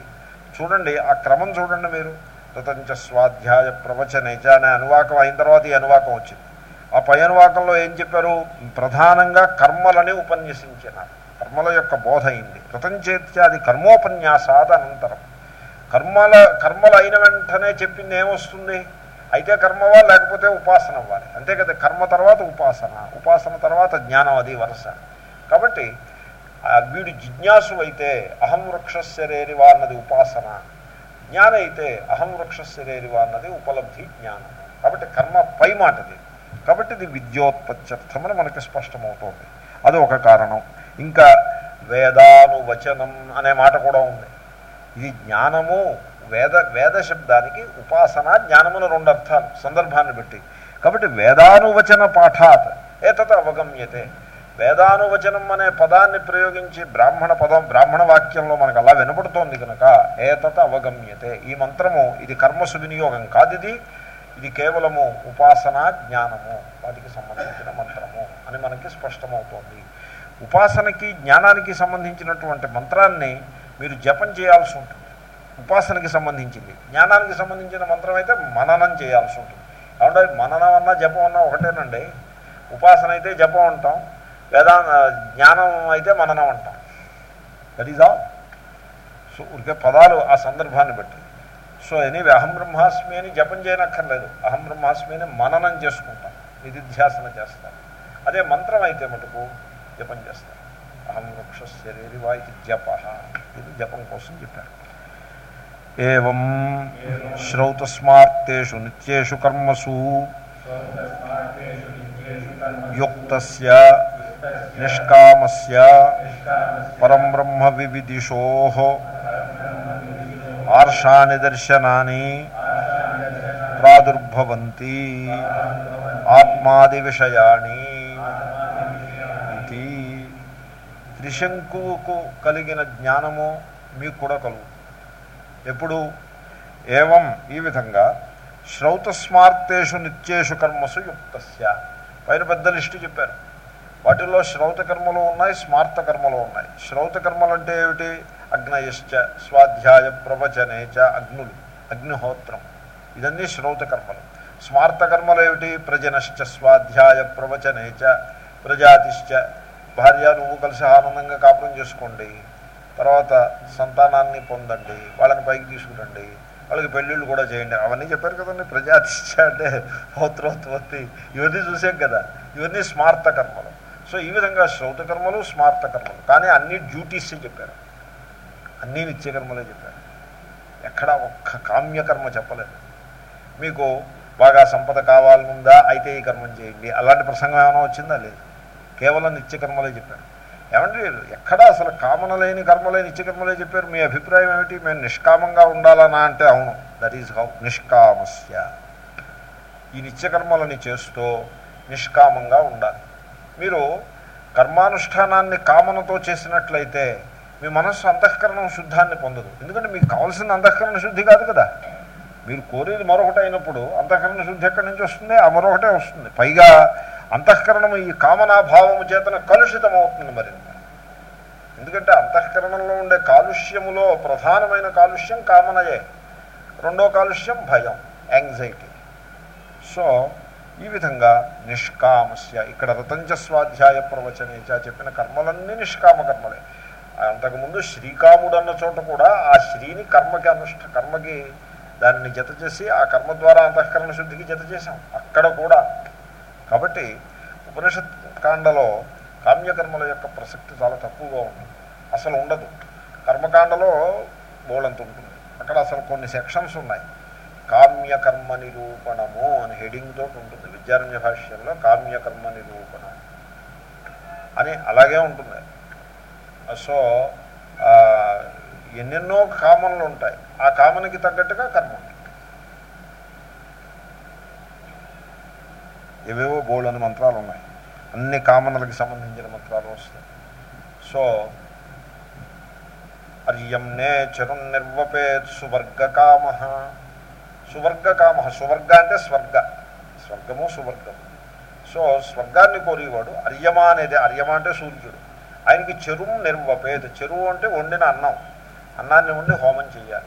A: చూడండి ఆ క్రమం చూడండి మీరు. తతంచ స్వాధ్యాయ ప్రవచనేచ అనే అనువాకం అయిన తర్వాత ఈ అనువాకం వచ్చింది. ఆ పై అనువాకంలో ఏం చెప్పారు? ప్రధానంగా కర్మలని ఉపన్యసించినారు. కర్మల యొక్క బోధ అయింది కృతంచేత్యాది కర్మోపన్యాసాద్ అనంతరం కర్మల కర్మలు అయిన వెంటనే చెప్పింది ఏమొస్తుంది అయితే కర్మవా లేకపోతే ఉపాసన అవ్వాలి అంతే కదా కర్మ తర్వాత ఉపాసన ఉపాసన తర్వాత జ్ఞానం అది వరుస కాబట్టి వీడు జిజ్ఞాసు అయితే అహం వృక్షశరీరివా అన్నది ఉపాసన జ్ఞాన అయితే అహం వృక్షశరీరివా అన్నది ఉపలబ్ధి జ్ఞానం కాబట్టి కర్మ పై మాటది కాబట్టి ఇది విద్యోత్పత్త్యర్థమని మనకి స్పష్టమవుతోంది అది ఒక కారణం ఇంకా వేదానువచనం అనే మాట కూడా ఉంది. ఇది జ్ఞానము వేద వేద శబ్దానికి ఉపాసన జ్ఞానమును రెండు అర్థాలు సందర్భాన్ని బట్టి. కాబట్టి వేదానువచన పాఠాత్ ఏతత్ అవగమ్యతే. వేదానువచనం అనే పదాన్ని ప్రయోగించి బ్రాహ్మణ పదం బ్రాహ్మణ వాక్యంలో మనకు అలా వినపడుతోంది కనుక ఏతత్ అవగమ్యతే. ఈ మంత్రము ఇది కర్మసు వినియోగం కాదు ఇది. ఇది కేవలము ఉపాసన జ్ఞానము వాటికి సంబంధించిన మంత్రము అని మనకి స్పష్టమవుతోంది. ఉపాసనకి జ్ఞానానికి సంబంధించినటువంటి మంత్రాన్ని మీరు జపం చేయాల్సి ఉంటుంది. ఉపాసనకి సంబంధించింది. జ్ఞానానికి సంబంధించిన మంత్రం అయితే మననం చేయాల్సి ఉంటుంది. కాబట్టి మననం అన్నా జపం అన్నా ఒకటేనండి. ఉపాసన అయితే జపం అంటాం. వేదా జ్ఞానం అయితే మననం అంటాం. దట్ ఈజ్ ఆల్ సో ఉరికే పదాలు ఆ సందర్భాన్ని బట్టి. సో ఎనీవే అహం బ్రహ్మాస్మి అని జపం చేయనక్కర్లేదు. అహం బ్రహ్మాస్మి అని మననం చేసుకుంటాం. నిధిధ్యాసన చేస్తాం. అదే మంత్రం అయితే మటుకు జపం చేస్తాం అహం వృక్ష శరీరివా ఇది జప ఇది జపం కోసం చెప్పారు ఏం శ్రౌతస్మార్తేషు నిత్యేషు కర్మసు యుక్త నిష్కామస్య పరం బ్రహ్మ వివిదిషో ఆర్షాని దర్శనాని ప్రాదుర్భవంతి ఆత్మాది విషయాణి త్రిశంకువుకు కలిగిన జ్ఞానము మీకు కూడా కలుగుతుంది ఎప్పుడు? ఏవం ఈ విధంగా శ్రౌతస్మార్తేషు నిత్యేషు కర్మసు యుక్తస్య. పైన పెద్ద లిస్టు చెప్పారు. వాటిల్లో శ్రౌత కర్మలు ఉన్నాయి స్మార్త కర్మలు ఉన్నాయి. శ్రౌత కర్మలు అంటే ఏమిటి? అగ్నయశ్చ స్వాధ్యాయ ప్రవచనేచ అగ్నులు అగ్నిహోత్రం. ఇదన్నీ శ్రౌత కర్మలు. స్మార్త కర్మలు ఏమిటి? ప్రజనశ్చ స్వాధ్యాయ ప్రవచనేచ ప్రజాతిశ్చ భార్య నువ్వు కలిసి ఆనందంగా కాపురం చేసుకోండి. తర్వాత సంతానాన్ని పొందండి. వాళ్ళని పైకి తీసుకురండి. వాళ్ళకి పెళ్ళిళ్ళు కూడా చేయండి. అవన్నీ చెప్పారు కదండి ప్రజాతిష్ట అంటే హోత్రోత్పత్తి ఇవన్నీ చూసాం కదా. ఇవన్నీ స్మార్త కర్మలు. సో ఈ విధంగా శ్రౌత కర్మలు స్మార్త కర్మలు. కానీ అన్ని డ్యూటీస్ చెప్పారు. అన్నీ నిత్యకర్మలే చెప్పారు. ఎక్కడా ఒక్క కామ్యకర్మ చెప్పలేదు. మీకు బాగా సంపద కావాలనుందా? అయితే ఈ కర్మం చేయండి. అలాంటి ప్రసంగం ఏమైనా వచ్చిందా? లేదు. కేవలం నిత్యకర్మలే చెప్పారు. ఏమంటే ఎక్కడ అసలు కామన లేని కర్మలే నిత్యకర్మలే చెప్పారు. మీ అభిప్రాయం ఏమిటి? మేము నిష్కామంగా ఉండాలనా అంటే అవును. దట్ ఈజ్ హౌ నిష్కామస్య. ఈ నిత్యకర్మలని చేస్తూ నిష్కామంగా ఉండాలి. మీరు కర్మానుష్ఠానాన్ని కామనతో చేసినట్లయితే మీ మనస్సు అంతఃకరణం శుద్ధాన్ని పొందదు. ఎందుకంటే మీకు కావాల్సిన అంతఃకరణ శుద్ధి కాదు కదా. మీరు కోరేది మరొకటి అయినప్పుడు అంతఃకరణ శుద్ధి ఎక్కడి నుంచి వస్తుంది? ఆ మరొకటే వస్తుంది. పైగా అంతఃకరణం ఈ కామనాభావము చేతన కలుషితం అవుతుంది మరింత ఎందుకంటే అంతఃకరణంలో ఉండే కాలుష్యములో ప్రధానమైన కాలుష్యం కామనయే. రెండో కాలుష్యం భయం యాంగ్జైటీ సో ఈ విధంగా నిష్కామస్య ఇక్కడ రతంజస్వాధ్యాయ ప్రవచనేచ చెప్పిన కర్మలన్నీ నిష్కామ కర్మలే అంతకుముందు శ్రీకాముడు అన్న చోట కూడా ఆ శ్రీని కర్మకి అనుష్ఠ కర్మకి దానిని జత చేసి ఆ కర్మ ద్వారా అంతఃకరణ శుద్ధికి జత చేశాం అక్కడ కూడా కాబట్టి ఉపనిషత్ కాండలో కామ్యకర్మల యొక్క ప్రసక్తి చాలా తక్కువగా ఉంటుంది అసలు ఉండదు. కర్మకాండలో బోలంత ఉంటుంది. అక్కడ అసలు కొన్ని సెక్షన్స్ ఉన్నాయి. కామ్యకర్మ నిరూపణము అని హెడింగ్తో ఉంటుంది. విద్యారణ్య భాష్యంలో కామ్యకర్మ నిరూపణం అని అలాగే ఉంటుంది. సో ఎన్నెన్నో కామన్లు ఉంటాయి. ఆ కామన్కి తగ్గట్టుగా కర్మ ఉంటుంది ఏవేవో బోల్డ్ అని మంత్రాలు ఉన్నాయి. అన్ని కామనలకు సంబంధించిన మంత్రాలు వస్తాయి. సో అర్యం అర్యంనే చరుణ్నిర్వపేత్ సువర్గకామ సువర్గకామ సువర్గ అంటే స్వర్గ. స్వర్గము సువర్గము. సో స్వర్గాన్ని కోరేవాడు అర్యమ అనేది. అర్యమ అంటే సూర్యుడు. ఆయనకి చెరువు నిర్వపేత. చెరువు అంటే వండిన అన్నం. అన్నాన్ని వండి హోమం చేయాలి.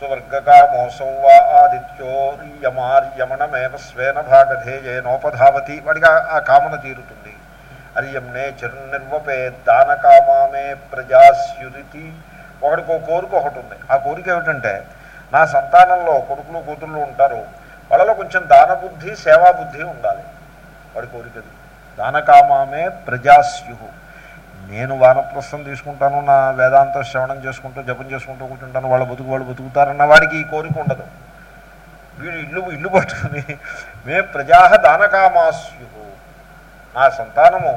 A: సువర్గకామోసం వా ఆదిత్యోర్యమార్యమణమేవ స్వేన భాగధేయే నోపధావతి వాడికి ఆ కామన తీరుతుంది అర్యంనే దాన దానకామామే ప్రజాస్యురితి ఒకడికి కోరిక ఒకటి ఉంది. ఆ కోరిక ఏమిటంటే నా సంతానంలో కొడుకులు కూతుళ్ళు ఉంటారు. వాళ్ళలో కొంచెం దానబుద్ధి సేవాబుద్ధి ఉండాలి. వాడి కోరికది దానకామామే ప్రజాస్యు నేను వానప్రస్థం తీసుకుంటాను నా వేదాంత శ్రవణం చేసుకుంటూ జపం చేసుకుంటూ కూర్చుంటాను వాళ్ళ బతుకు వాళ్ళు బతుకుతారన్న వాడికి ఈ కోరిక ఉండదు. వీడు ఇల్లు ఇల్లు పట్టుకుని మే ప్రజా దానకామాస్యు నా సంతానము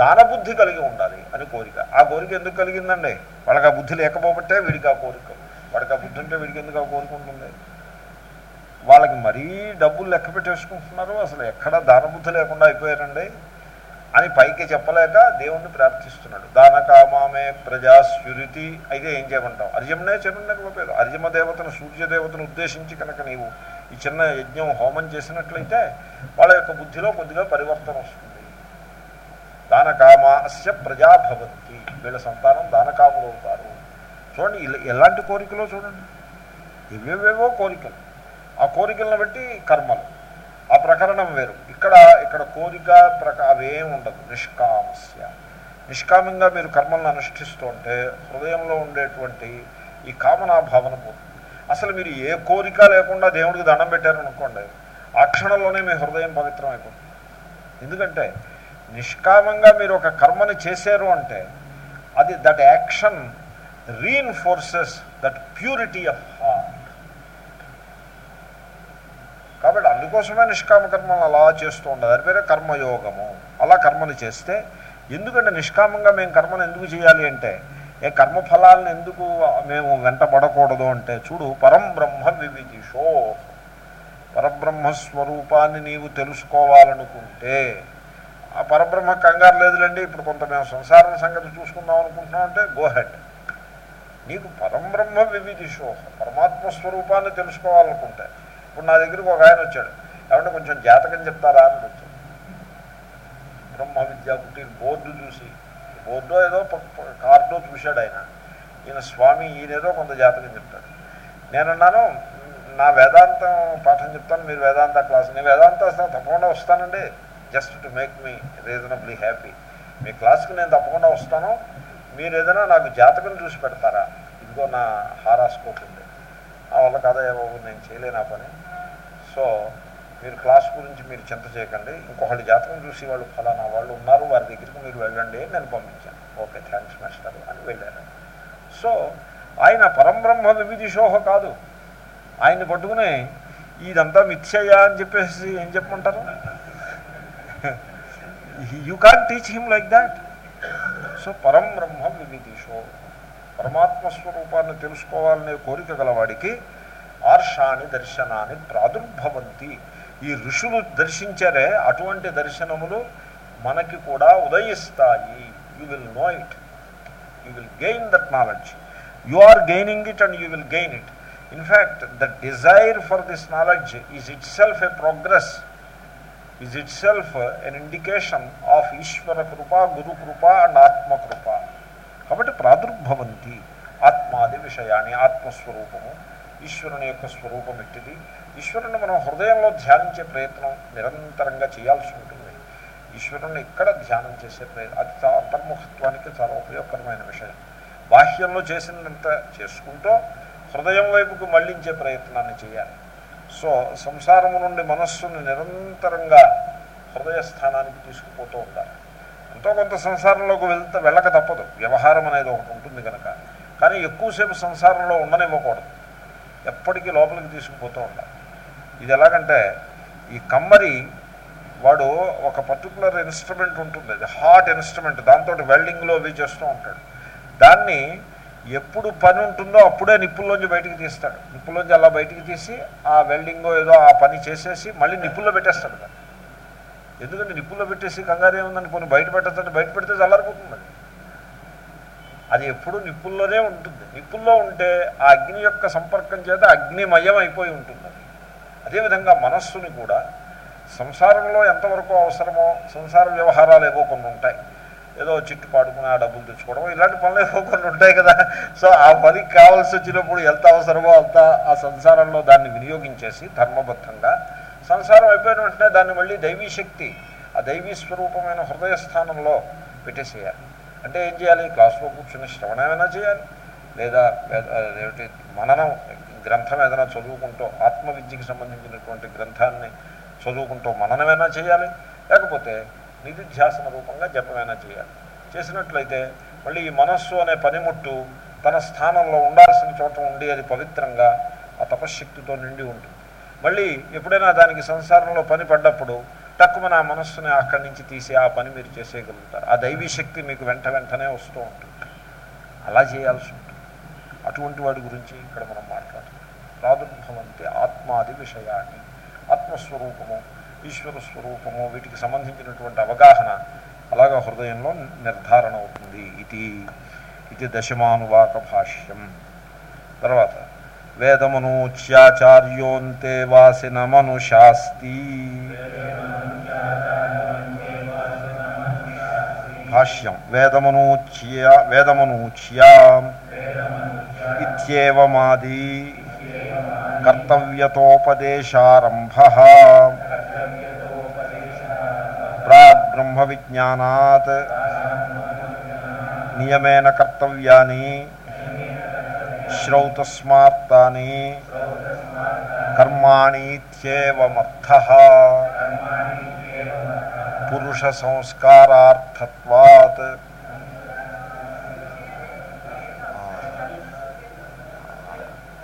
A: దానబుద్ధి కలిగి ఉండాలి అని కోరిక. ఆ కోరిక ఎందుకు కలిగిందండి? వాళ్ళకి ఆ బుద్ధి లేకపోబట్టే వీడికి ఆ కోరిక. వాడికి ఆ బుద్ధి ఉంటే వీడికి ఎందుకు ఆ కోరిక ఉంటుంది? వాళ్ళకి మరీ డబ్బులు లెక్క పెట్టేసుకుంటున్నారు అసలు ఎక్కడ దానబుద్ధి లేకుండా అయిపోయారండి? అని పైకి చెప్పలేక దేవుణ్ణి ప్రార్థిస్తున్నాడు. దాన కామామే ప్రజాస్ఫురితి అయితే ఏం చేయమంటావు? అర్జమునే చెరున్నకపోయారు అర్జమ దేవతను సూర్యదేవతను ఉద్దేశించి కనుక నీవు ఈ చిన్న యజ్ఞం హోమం చేసినట్లయితే వాళ్ళ యొక్క బుద్ధిలో కొద్దిగా పరివర్తన వస్తుంది. దానకామాస్య ప్రజాభవంతి. వీళ్ళ సంతానం దానకాములు అవుతారు. చూడండి ఎలాంటి కోరికలో చూడండి. ఎవేవేవో కోరికలు. ఆ కోరికలను బట్టి కర్మలు. ఆ ప్రకరణం వేరు. ఇక్కడ ఇక్కడ కోరిక ప్రకా అవేం ఉండదు. నిష్కామస్య. నిష్కామంగా మీరు కర్మలను అనుష్ఠిస్తూ ఉంటే హృదయంలో ఉండేటువంటి ఈ కామనా భావన పోతుంది. అసలు మీరు ఏ కోరిక లేకుండా దేవుడికి దండం పెట్టారనుకోండి ఆ క్షణంలోనే మీ హృదయం పవిత్రం అయిపోతుంది ఎందుకంటే నిష్కామంగా మీరు ఒక కర్మని చేశారు అంటే అది that action reinforces that purity of heart కాబట్టి అందుకోసమే నిష్కామ కర్మలు అలా చేస్తూ ఉండదు. అది పేరే కర్మయోగము. అలా కర్మలు చేస్తే ఎందుకంటే నిష్కామంగా మేము కర్మను ఎందుకు చేయాలి అంటే ఏ కర్మఫలాలను ఎందుకు మేము వెంటబడకూడదు అంటే చూడు పరం బ్రహ్మ వివిధిషో. పరబ్రహ్మ స్వరూపాన్ని నీవు తెలుసుకోవాలనుకుంటే ఆ పరబ్రహ్మ కంగారు లేదులేండి ఇప్పుడు కొంత మేము సంసారం సంగతి చూసుకుందాం అనుకుంటున్నాం అంటే గోహెడ్ నీకు పరంబ్రహ్మ వివిధిషో పరమాత్మ స్వరూపాన్ని తెలుసుకోవాలనుకుంటే ఇప్పుడు నా దగ్గరికి ఒక ఆయన వచ్చాడు. ఏమంటే కొంచెం జాతకం చెప్తారా అని వచ్చాడు బ్రహ్మ విద్యా కుటీర్ బోర్డు చూసి బోర్డో ఏదో కార్డో చూశాడు ఆయన. ఈయన స్వామి ఈయనేదో కొంత జాతకం చెప్తాడు. నేనున్నాను నా వేదాంతం పాఠం చెప్తాను మీరు వేదాంత క్లాస్ నేను వేదాంత తప్పకుండా వస్తానండి. Just to make me reasonably happy మీ క్లాస్కి నేను తప్పకుండా వస్తాను. మీరు ఏదైనా నాకు జాతకం చూసి పెడతారా? ఇదిగో నా హారాస్కోప్ ఉంది. వల్ల కాదయ్యా బాబు నేను చేయలేను ఆ పని. సో మీరు క్లాస్ గురించి మీరు చింత చేయకండి. ఇంకొకళ్ళు జాతకం చూసి వాళ్ళు ఫలానా వాళ్ళు ఉన్నారు వారి దగ్గరికి మీరు వెళ్ళండి నేను పంపించాను. ఓకే థ్యాంక్స్ మాస్టర్ అని వెళ్ళారు. సో ఆయన పరంబ్రహ్మ వివిధిషోహ కాదు. ఆయన్ని పట్టుకుని ఇదంతా మిథ్యయ్యా అని చెప్పేసి ఏం చెప్పమంటారు? You can teach him like that so పరం బ్రహ్మ వివిధిషో పరమాత్మ స్వరూపాన్ని తెలుసుకోవాలనే కోరిక గలవాడికి ఆర్షాని దర్శనాన్ని ప్రాదుర్భవంతి. ఈ ఋషులు దర్శించారే అటువంటి దర్శనములు మనకి కూడా ఉదయిస్తాయి. You will know it you will gain that knowledge you are gaining it and you will gain it in fact the desire for this knowledge is itself a progress is itself an indication of ఈశ్వర కృప గురు కృప and ఆత్మకృప కాబట్టి ప్రాదుర్భవంతి ఆత్మాది విషయాన్ని ఆత్మస్వరూపము ఈశ్వరుని యొక్క స్వరూపం ఎట్టిది? ఈశ్వరుని మనం హృదయంలో ధ్యానించే ప్రయత్నం నిరంతరంగా చేయాల్సి ఉంటుంది. ఈశ్వరుని ఇక్కడ ధ్యానం చేసే ప్రయత్నం అది అంతర్ముఖత్వానికి చాలా ఉపయోగకరమైన విషయం. బాహ్యంలో చేసినంత చేసుకుంటూ హృదయం వైపుకు మళ్ళించే ప్రయత్నాన్ని చేయాలి. సో సంసారము నుండి మనస్సును నిరంతరంగా హృదయ స్థానానికి తీసుకుపోతూ ఉండాలి. ఎంతో కొంత సంసారంలోకి వెళ్తే వెళ్ళక తప్పదు. వ్యవహారం అనేది ఒకటి ఉంటుంది కనుక కానీ ఎక్కువసేపు సంసారంలో ఉండనివ్వకూడదు. ఎప్పటికీ లోపలికి తీసుకుపోతూ ఉండాలి. ఇది ఎలాగంటే ఈ కమ్మరి వాడు ఒక పర్టికులర్ ఇన్స్ట్రుమెంట్ ఉంటుంది. అది హాట్ ఇన్స్ట్రుమెంట్ దాంతో వెల్డింగ్లో అవి చేస్తూ ఉంటాడు. దాన్ని ఎప్పుడు పని ఉంటుందో అప్పుడే నిప్పుల్లోంచి బయటికి తీస్తాడు. నిప్పుల్లోంచి అలా బయటికి తీసి ఆ వెల్డింగో ఏదో ఆ పని చేసేసి మళ్ళీ నిప్పుల్లో పెట్టేస్తాడు దాన్ని. ఎందుకంటే నిప్పుల్లో పెట్టేసి కంగారు ఏముందని కొన్ని బయట పెట్టద్దని బయట పెడితే చల్లారిపోతుంది. అది. ఎప్పుడు నిప్పుల్లోనే ఉంటుంది నిప్పుల్లో ఉంటే ఆ అగ్ని యొక్క సంపర్కం చేత అగ్నిమయం అయిపోయి ఉంటుంది అది. అదేవిధంగా మనస్సుని కూడా సంసారంలో ఎంతవరకు అవసరమో సంసార వ్యవహారాలు ఏవో కొన్ని ఉంటాయి ఏదో చిట్టు పాడుకుని ఆ డబ్బులు తెచ్చుకోవడం ఇలాంటి పనులు ఏవో కొన్ని ఉంటాయి కదా సో ఆ పనికి కావాల్సి వచ్చినప్పుడు ఎంత అవసరమో అంత ఆ సంసారంలో దాన్ని వినియోగించేసి ధర్మబద్ధంగా సంసారం అయిపోయిన వెంటనే దాన్ని మళ్ళీ దైవీ శక్తి ఆ దైవీ స్వరూపమైన హృదయ స్థానంలో పెట్టేసేయాలి అంటే ఏం చేయాలి? క్లాస్లో కూర్చుని శ్రవణం ఏమైనా చేయాలి? లేదా ఏమిటి మననం గ్రంథం ఏదైనా చదువుకుంటూ ఆత్మవిద్యకి సంబంధించినటువంటి గ్రంథాన్ని చదువుకుంటూ మననమైనా చేయాలి? లేకపోతే నిధిధ్యాసన రూపంగా జపమైనా చేయాలి? చేసినట్లయితే మళ్ళీ ఈ మనస్సు అనే పనిముట్టు తన స్థానంలో ఉండాల్సిన చోట ఉండి అది పవిత్రంగా ఆ తపశ్శక్తితో నిండి ఉంటుంది. మళ్ళీ ఎప్పుడైనా దానికి సంసారంలో పని పడ్డప్పుడు తక్కువ నా మనస్సుని అక్కడి నుంచి తీసి ఆ పని మీరు చేసేయగలుగుతారు. ఆ దైవీ శక్తి మీకు వెంట వెంటనే వస్తూ ఉంటుంది. అలా చేయాల్సి ఉంటుంది. అటువంటి వాడి గురించి ఇక్కడ మనం మాట్లాడుతున్నాం. ప్రాదుర్భవంతి ఆత్మాది విషయాన్ని ఆత్మస్వరూపము ఈశ్వర స్వరూపము వీటికి సంబంధించినటువంటి అవగాహన అలాగా హృదయంలో నిర్ధారణ అవుతుంది ఇది. ఇది దశమానువాక భాష్యం. తర్వాత వేదమనూచ్యాచార్యోంతే వాసినమనుశాస్తి. భాష్యం వేదమనూచ్య వేదమనూచ్య ఇత్యేవమాది కర్తవ్యతోపదేశారంభ ప్రాగ్బ్రహ్మ విజ్ఞానాత్ నియమేన కర్తవ్యాన్ని శ్రౌతస్మార్తాని కర్మాణీత్యేవమర్థ పురుష సంస్కారార్థత్వాత్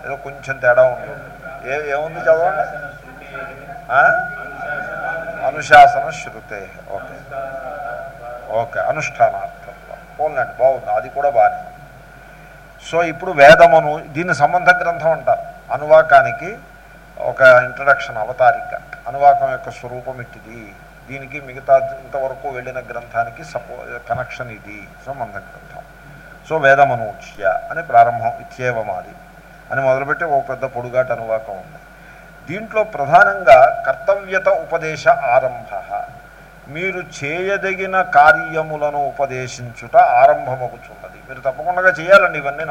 A: ఏదో కొంచెం తేడా ఉంది ఏ ఏముంది చదవండి? అనుశాసన శృతే. ఓకే. ఓకే అనుష్ఠానార్థత్వం. పోలండి బాగుంది. అది కూడా బాగానే సో ఇప్పుడు వేదమును దీన్ని సంబంధ గ్రంథం అంటారు. అనువాకానికి ఒక ఇంట్రడక్షన్ అవతారిక. అనువాకం యొక్క స్వరూపం ఇట్టిది. దీనికి మిగతా ఇంతవరకు వెళ్ళిన గ్రంథానికి సపో కనెక్షన్ ఇది. సంబంధ గ్రంథం సో వేదమనూచ్య అని ప్రారంభం ఇత్యేవమాది అని మొదలుపెట్టి ఓ పెద్ద పొడుగాట అనువాకం ఉంది. దీంట్లో ప్రధానంగా కర్తవ్యత ఉపదేశ ఆరంభ. మీరు చేయదగిన కార్యములను ఉపదేశించుట ఆరంభమవుతున్నది మీరు తప్పకుండా చేయాలండి ఇవన్నీ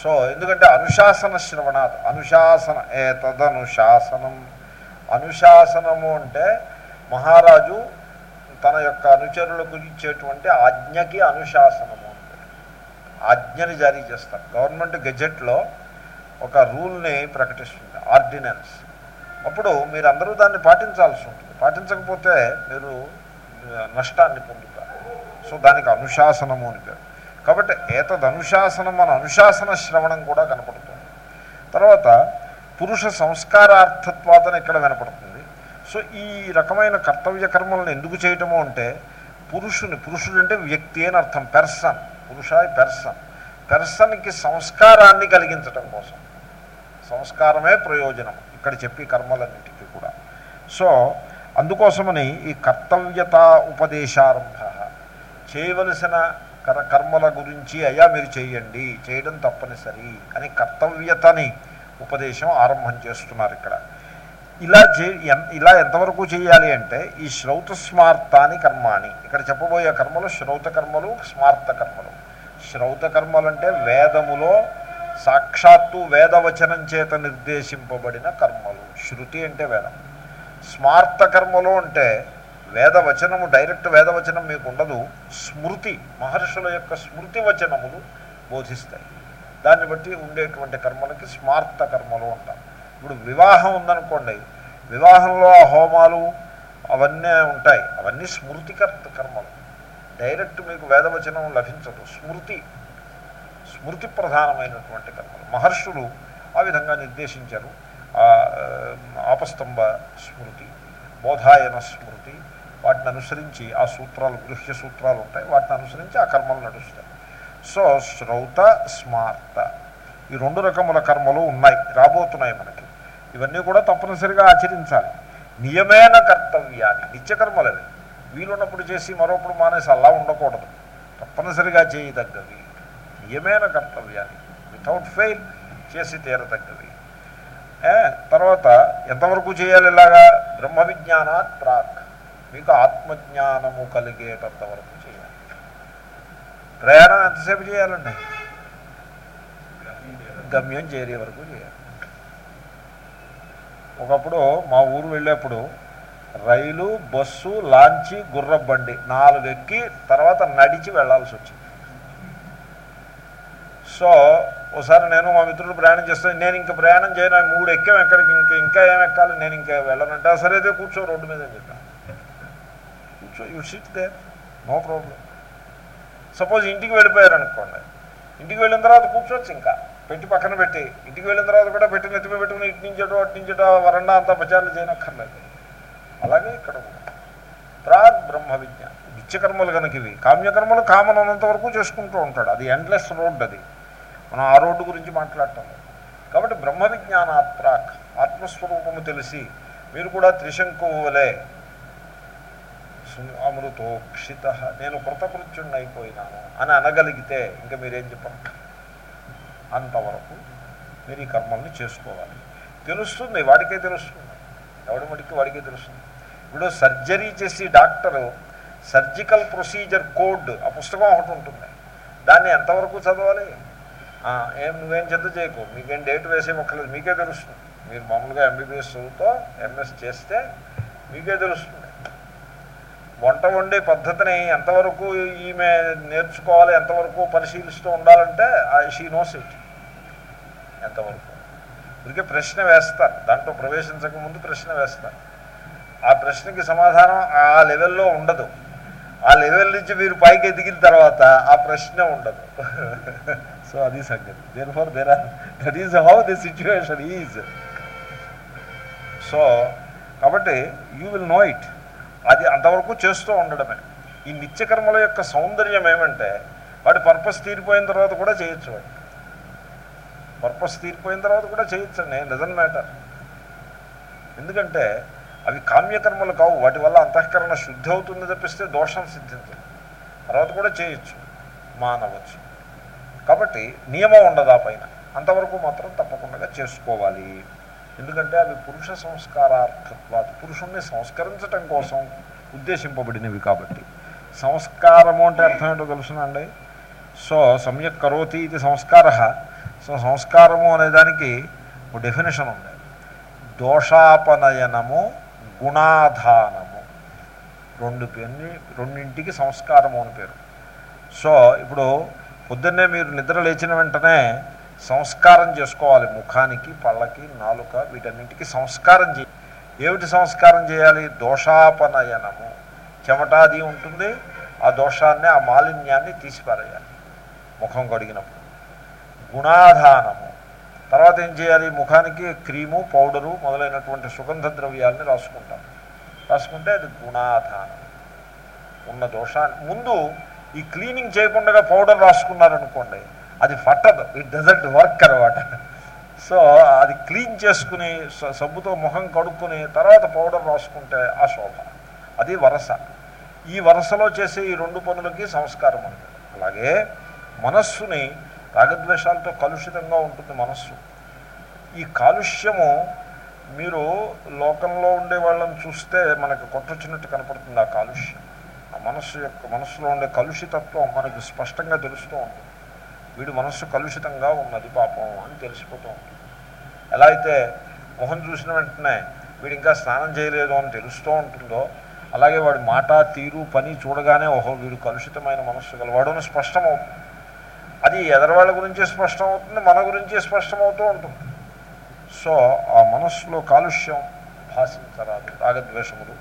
A: సో ఎందుకంటే అనుశాసన శ్రవణాత్ అనుశాసన ఏతదనుశాసనం అనుశాసనము అంటే మహారాజు తన యొక్క అనుచరులకు ఇచ్చేటువంటి ఆజ్ఞకి అనుశాసనము అంటే ఆజ్ఞని జారీ చేస్తారు. గవర్నమెంట్ గెజెట్లో ఒక రూల్ని ప్రకటిస్తుంది ఆర్డినెన్స్. అప్పుడు మీరు అందరూ దాన్ని పాటించాల్సి ఉంటుంది. పాటించకపోతే మీరు నష్టాన్ని పొందుతారు. సో దానికి అనుశాసనము అని పేరు. కాబట్టి ఏతదనుశాసనం మన అనుశాసన శ్రవణం కూడా కనపడుతుంది. తర్వాత పురుష సంస్కారార్థత్వాతను ఇక్కడ వినపడుతుంది. సో ఈ రకమైన కర్తవ్య కర్మలను ఎందుకు చేయటము అంటే పురుషుని పురుషుడు అంటే వ్యక్తి అని అర్థం పెర్సన్ పురుష పెర్సన్ పెర్సన్కి సంస్కారాన్ని కలిగించటం కోసం. సంస్కారమే ప్రయోజనం ఇక్కడ చెప్పి కర్మలన్నిటికీ కూడా. సో అందుకోసమని ఈ కర్తవ్యత ఉపదేశారంభ. చేయవలసిన కర కర్మల గురించి అయ్యా మీరు చేయండి చేయడం తప్పనిసరి అని కర్తవ్యతని ఉపదేశం ఆరంభం చేస్తున్నారు ఇక్కడ. ఇలా చే ఇలా ఎంతవరకు చేయాలి అంటే ఈ శ్రౌత స్మార్తాని కర్మాని. ఇక్కడ చెప్పబోయే కర్మలు శ్రౌత కర్మలు స్మార్త కర్మలు. శ్రౌత కర్మలు అంటే వేదములో సాక్షాత్తు వేదవచనం చేత నిర్దేశింపబడిన కర్మలు. శృతి అంటే వేదం. స్మార్త కర్మలు అంటే వేదవచనము డైరెక్ట్ వేదవచనం మీకు ఉండదు. స్మృతి మహర్షుల యొక్క స్మృతి వచనములు బోధిస్తాయి. దాన్ని బట్టి ఉండేటువంటి కర్మలకి స్మార్త కర్మలు అంటారు. ఇప్పుడు వివాహం ఉందనుకోండి వివాహంలో ఆ హోమాలు అవన్నీ ఉంటాయి. అవన్నీ స్మృతికర్త కర్మలు. డైరెక్ట్ మీకు వేదవచనం లభించదు. స్మృతి స్మృతి ప్రధానమైనటువంటి కర్మలు. మహర్షులు ఆ విధంగా నిర్దేశించారు. ఆపస్తంభ స్మృతి బోధాయన స్మృతి వాటిని అనుసరించి ఆ సూత్రాలు గృహ్య సూత్రాలు ఉంటాయి. వాటిని అనుసరించి ఆ కర్మలు నడుస్తాయి. సో శ్రౌత స్మార్త ఈ రెండు రకముల కర్మలు ఉన్నాయి రాబోతున్నాయి మనకి. ఇవన్నీ కూడా తప్పనిసరిగా ఆచరించాలి. నియమేన కర్తవ్యాన్ని నిత్యకర్మలవి వీలున్నప్పుడు చేసి మరొప్పుడు మానేసి అలా ఉండకూడదు. తప్పనిసరిగా చేయదగ్గవి. నియమేన కర్తవ్యాన్ని వితౌట్ ఫెయిల్ చేసి తీరదగ్గవి. తర్వాత ఎంతవరకు చేయాలి ఇలాగా? బ్రహ్మ విజ్ఞానాత్ ప్రాక్. మీకు ఆత్మజ్ఞానము కలిగేటంత వరకు చేయాలి. ప్రయాణం ఎంతసేపు చేయాలండి? గమ్యం చేరే వరకు చేయాలి. ఒకప్పుడు మా ఊరు వెళ్ళేప్పుడు రైలు బస్సు లాంచి గుర్ర బండి నాలుగు ఎక్కి తర్వాత నడిచి వెళ్ళాల్సి వచ్చింది. సో ఒకసారి నేను మా మిత్రుడు ప్రయాణం చేస్తాను నేను ఇంకా ప్రయాణం చేయను మూడు ఎక్కాం ఎక్కడికి ఇంకా ఇంకా ఏం ఎక్కాలి నేను ఇంకా వెళ్ళనంటే సరే అయితే కూర్చో రోడ్డు మీద అని చెప్పాను. కూర్చో you sit there no problem suppose ఇంటికి వెళ్ళిపోయారు అనుకోండి ఇంటికి వెళ్ళిన తర్వాత కూర్చోవచ్చు ఇంకా. పెట్టి పక్కన పెట్టి. ఇంటికి వెళ్ళిన తర్వాత కూడా పెట్టి నెత్తిమి పెట్టుకుని ఇటు నుంచి అటు అటు వరండా అంతా ప్రచారం చేయనక్కర్లేదు. అలాగే ఇక్కడ ప్రాగ్ బ్రహ్మ విజ్ఞ నిత్యకర్మలు కనుక ఇవి. కామ్యకర్మలు కామన్ ఉన్నంత వరకు చేసుకుంటూ ఉంటాడు. అది ఎండ్లెస్ రోడ్ అది. మనం ఆ రోడ్డు గురించి మాట్లాడటం కాబట్టి బ్రహ్మ విజ్ఞానాత్రాక్ ఆత్మస్వరూపము తెలిసి మీరు కూడా త్రిశంకువలే. అమృతోక్షిత నేను కృతకృత్యుణ్ణి అయిపోయినాను అని అనగలిగితే ఇంకా మీరేం చెప్పండి అంతవరకు మీరు ఈ కర్మల్ని చేసుకోవాలి. తెలుస్తుంది వాడికే తెలుస్తుంది. ఎవడి మడికి వాడికే తెలుస్తుంది. ఇప్పుడు సర్జరీ చేసి డాక్టరు సర్జికల్ ప్రొసీజర్ కోడ్ ఆ పుస్తకం ఒకటి ఉంటుంది. దాన్ని ఎంతవరకు చదవాలి? ఏం నువ్వేం చెంత చేయకు. మీకేం డేట్ వేసే మొక్కలేదు మీకే తెలుస్తుంది. మీరు మామూలుగా ఎంబీబీఎస్ చదువుతో ఎంఎస్ చేస్తే మీకే తెలుస్తుంది. వంట వండే పద్ధతిని ఎంతవరకు ఈమె నేర్చుకోవాలి ఎంతవరకు పరిశీలిస్తూ ఉండాలంటే షీ నోస్ ఇట్ ఎంతవరకు? ఇదికే ప్రశ్న వేస్తారు దాంట్లో ప్రవేశించక ముందు ప్రశ్న వేస్తారు ఆ ప్రశ్నకి సమాధానం ఆ లెవెల్లో ఉండదు. ఆ లెవెల్ నుంచి మీరు పైకి ఎదిగిన తర్వాత ఆ ప్రశ్న ఉండదు. సో అది సంగతి. There far there are that is how the situation is so కాబట్టి యూ విల్ నో ఇట్ అది అంతవరకు చేస్తూ ఉండడమే. ఈ నిత్యకర్మల యొక్క సౌందర్యం ఏమంటే వాటి పర్పస్ తీరిపోయిన తర్వాత కూడా చేయొచ్చు వాడు పర్పస్ తీరిపోయిన తర్వాత కూడా చేయొచ్చండి డజన్ మ్యాటర్ ఎందుకంటే అవి కామ్యకర్మలు కావు. వాటి వల్ల అంతఃకరణ శుద్ధి అవుతుంది తప్పిస్తే దోషం సిద్ధించదు. తర్వాత కూడా చేయొచ్చు. మానవచ్చు. కాబట్టి నియమం ఉండదు ఆ పైన. అంతవరకు మాత్రం తప్పకుండా చేసుకోవాలి. ఎందుకంటే అవి పురుష సంస్కారార్థత్వాలు పురుషుణ్ణి సంస్కరించటం కోసం ఉద్దేశింపబడినవి కాబట్టి. సంస్కారము అంటే అర్థం ఏంటో తెలుసునండి సో సమ్యక్ కరోతి ఇది సంస్కార. సో సంస్కారము అనేదానికి ఒక డెఫినేషన్ ఉంది. దోషాపనయనము గుణాధానము. రెండు పేరుని రెండింటికి సంస్కారము అని పేరు. సో ఇప్పుడు పొద్దున్నే మీరు నిద్ర లేచిన వెంటనే సంస్కారం చేసుకోవాలి. ముఖానికి పళ్ళకి నాలుక వీటన్నింటికి సంస్కారం చేయాలి ఏమిటి సంస్కారం చేయాలి? దోషాపనయనము. చెమటాది ఉంటుంది ఆ దోషాన్ని ఆ మాలిన్యాన్ని తీసిపారేయాలి. ముఖం కడిగినప్పుడు. గుణాధానము. తర్వాత ఏం చేయాలి? ముఖానికి క్రీము పౌడరు మొదలైనటువంటి సుగంధ ద్రవ్యాలని రాసుకుంటాం. రాసుకుంటే అది గుణాధానం. ఉన్న దోషాన్ని ముందు ఈ క్లీనింగ్ చేయకుండా పౌడర్ రాసుకున్నారనుకోండి అది పట్టదు. ఇట్ డజంట్ వర్క్ అనమాట. సో అది క్లీన్ చేసుకుని సబ్బుతో ముఖం కడుక్కుని తర్వాత పౌడర్ రాసుకుంటే ఆ శోభ. అది వరస. ఈ వరసలో చేసే ఈ రెండు పనులకి సంస్కారం ఉంది అలాగే మనస్సుని రాగద్వేషాలతో కలుషితంగా ఉంటుంది మనస్సు. ఈ కాలుష్యము మీరు లోకంలో ఉండే వాళ్ళని చూస్తే మనకు కొట్టొచ్చినట్టు కనపడుతుంది ఆ కాలుష్యం. ఆ మనస్సు యొక్క మనస్సులో ఉండే కలుషితత్వం మనకు స్పష్టంగా తెలుస్తూ ఉంటుంది. వీడి మనస్సు కలుషితంగా ఉన్నది పాపం అని తెలిసిపోతూ ఉంటుంది. ఎలా అయితే మొహం చూసిన వెంటనే వీడు ఇంకా స్నానం చేయలేదు అని తెలుస్తూ ఉంటుందో అలాగే వాడి మాట తీరు పని చూడగానే ఓహో వీడు కలుషితమైన మనస్సు గలవాడు అని స్పష్టమవుతుంది. అది ఎదరవాళ్ళ గురించి స్పష్టమవుతుంది మన గురించి స్పష్టమవుతూ ఉంటుంది. సో ఆ మనస్సులో కాలుష్యం భాషించరాదు రాగద్వేషములు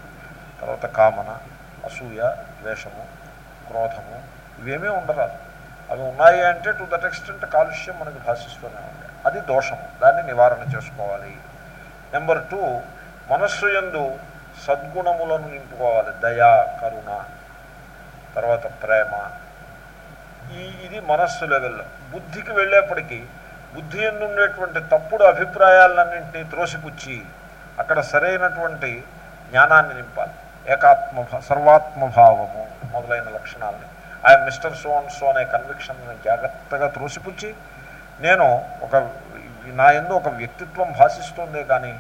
A: తర్వాత కామన అసూయ ద్వేషము క్రోధము ఇవేమీ ఉండరాదు. అవి ఉన్నాయి అంటే టు దట్ ఎక్స్టెంట్ కాలుష్యం మనకి భాషిస్తూనే ఉంది. అది దోషము దాన్ని నివారణ చేసుకోవాలి. నెంబర్ టూ మనస్సు ఎందు సద్గుణములను నింపుకోవాలి. దయా కరుణ తర్వాత ప్రేమ ఈ ఇది మనస్సు లెవెల్లో. బుద్ధికి వెళ్ళేప్పటికీ బుద్ధి ఎందుండేటువంటి తప్పుడు అభిప్రాయాలన్నింటినీ త్రోసిపుచ్చి అక్కడ సరైనటువంటి జ్ఞానాన్ని నింపాలి. ఏకాత్మ సర్వాత్మభావము మొదలైన లక్షణాలని. ఐఎమ్ మిస్టర్ సోన్ సో అనే కన్విక్షన్ జాగ్రత్తగా త్రోసిపుచ్చి నేను ఒక నా ఎందు ఒక వ్యక్తిత్వం భాషిస్తుందే కానీ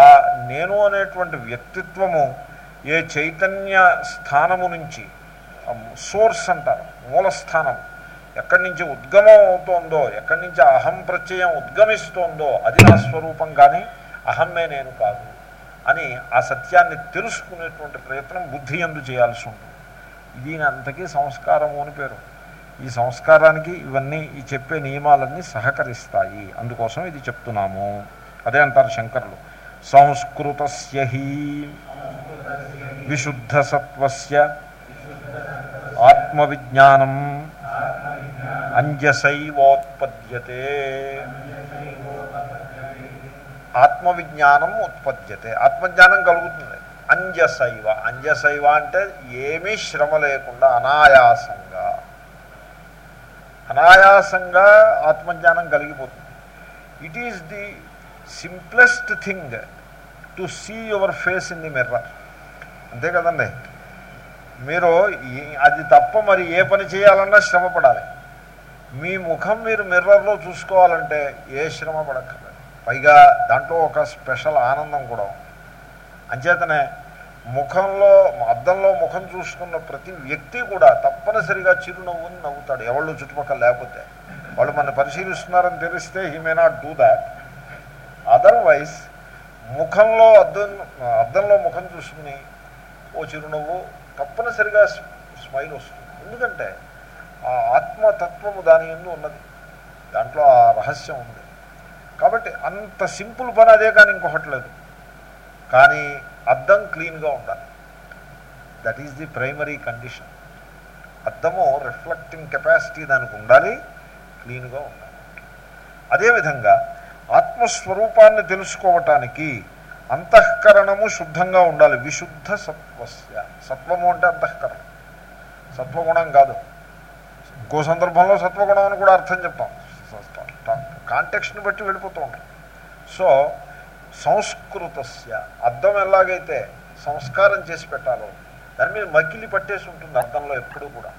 A: ఆ నేను అనేటువంటి వ్యక్తిత్వము ఏ చైతన్య స్థానము నుంచి సోర్స్ అంటారు. మూలస్థానం. ఎక్కడి నుంచి ఉద్గమం అవుతోందో ఎక్కడి నుంచి అహం ప్రత్యయం ఉద్గమిస్తోందో అది నా స్వరూపం కానీ అహమ్మే నేను కాదు అని ఆ సత్యాన్ని తెలుసుకునేటువంటి ప్రయత్నం బుద్ధి ఎందు చేయాల్సి ఉంటుంది. దీని అంతకీ సంస్కారము అని పేరు. ఈ సంస్కారానికి ఇవన్నీ ఈ చెప్పే నియమాలన్నీ సహకరిస్తాయి. అందుకోసం ఇది చెప్తున్నాము. అదే అంటారు శంకరులు. సంస్కృతస్య విశుద్ధ సత్వస్య ఆత్మవిజ్ఞానం అంజసైవోత్పద్యతే. ఆత్మవిజ్ఞానం ఉత్పద్యతే. ఆత్మజ్ఞానం కలుగుతుంది. అంజసైవ. అంజసైవ అంటే ఏమీ శ్రమ లేకుండా అనాయాసంగా. అనాయాసంగా ఆత్మజ్ఞానం కలిగిపోతుంది. It is the simplest thing to see your face in the mirror అంతే కదండి? మీరు అది తప్ప మరి ఏ పని చేయాలన్నా శ్రమ పడాలి మీ ముఖం మీరు మిర్రర్లో చూసుకోవాలంటే ఏ శ్రమ పడక్కర్లేదు. పైగా దాంట్లో ఒక స్పెషల్ ఆనందం కూడా ఉంది. అంచేతనే ముఖంలో అద్దంలో ముఖం చూసుకున్న ప్రతి వ్యక్తి కూడా తప్పనిసరిగా చిరునవ్వుని నవ్వుతాడు ఎవళ్ళు చుట్టుపక్కల లేకపోతే. వాళ్ళు మన పరిశీలిస్తున్నారని తెలిస్తే he may not do that otherwise ముఖంలో అద్దం అద్దంలో ముఖం చూసుకుని ఓ చిరునవ్వు తప్పనిసరిగా స్మైల్ వస్తుంది. ఎందుకంటే ఆ ఆత్మతత్వము దాని ఎందు ఉన్నది. దాంట్లో ఆ రహస్యం ఉంది. కాబట్టి అంత సింపుల్ పని అదే కానీ ఇంకొకటి లేదు. కానీ అద్దం క్లీన్గా ఉండాలి. That is the primary condition అద్దము reflecting capacity దానికి ఉండాలి క్లీన్గా ఉండాలి. అదేవిధంగా ఆత్మస్వరూపాన్ని తెలుసుకోవటానికి అంతఃకరణము శుద్ధంగా ఉండాలి. విశుద్ధ సత్వస్య. సత్వము అంటే అంతఃకరణం. సత్వగుణం కాదు. ఇంకో సందర్భంలో సత్వగుణం అని కూడా అర్థం చెప్తాం. కాంటెక్స్ట్ని బట్టి వెళ్ళిపోతూ ఉంటాం. సో సంస్కృతస్య. అర్థం ఎలాగైతే సంస్కారం చేసి పెట్టాలో దాని మీద మకిలి పట్టేసి ఉంటుంది అర్థంలో ఎప్పుడూ కూడా.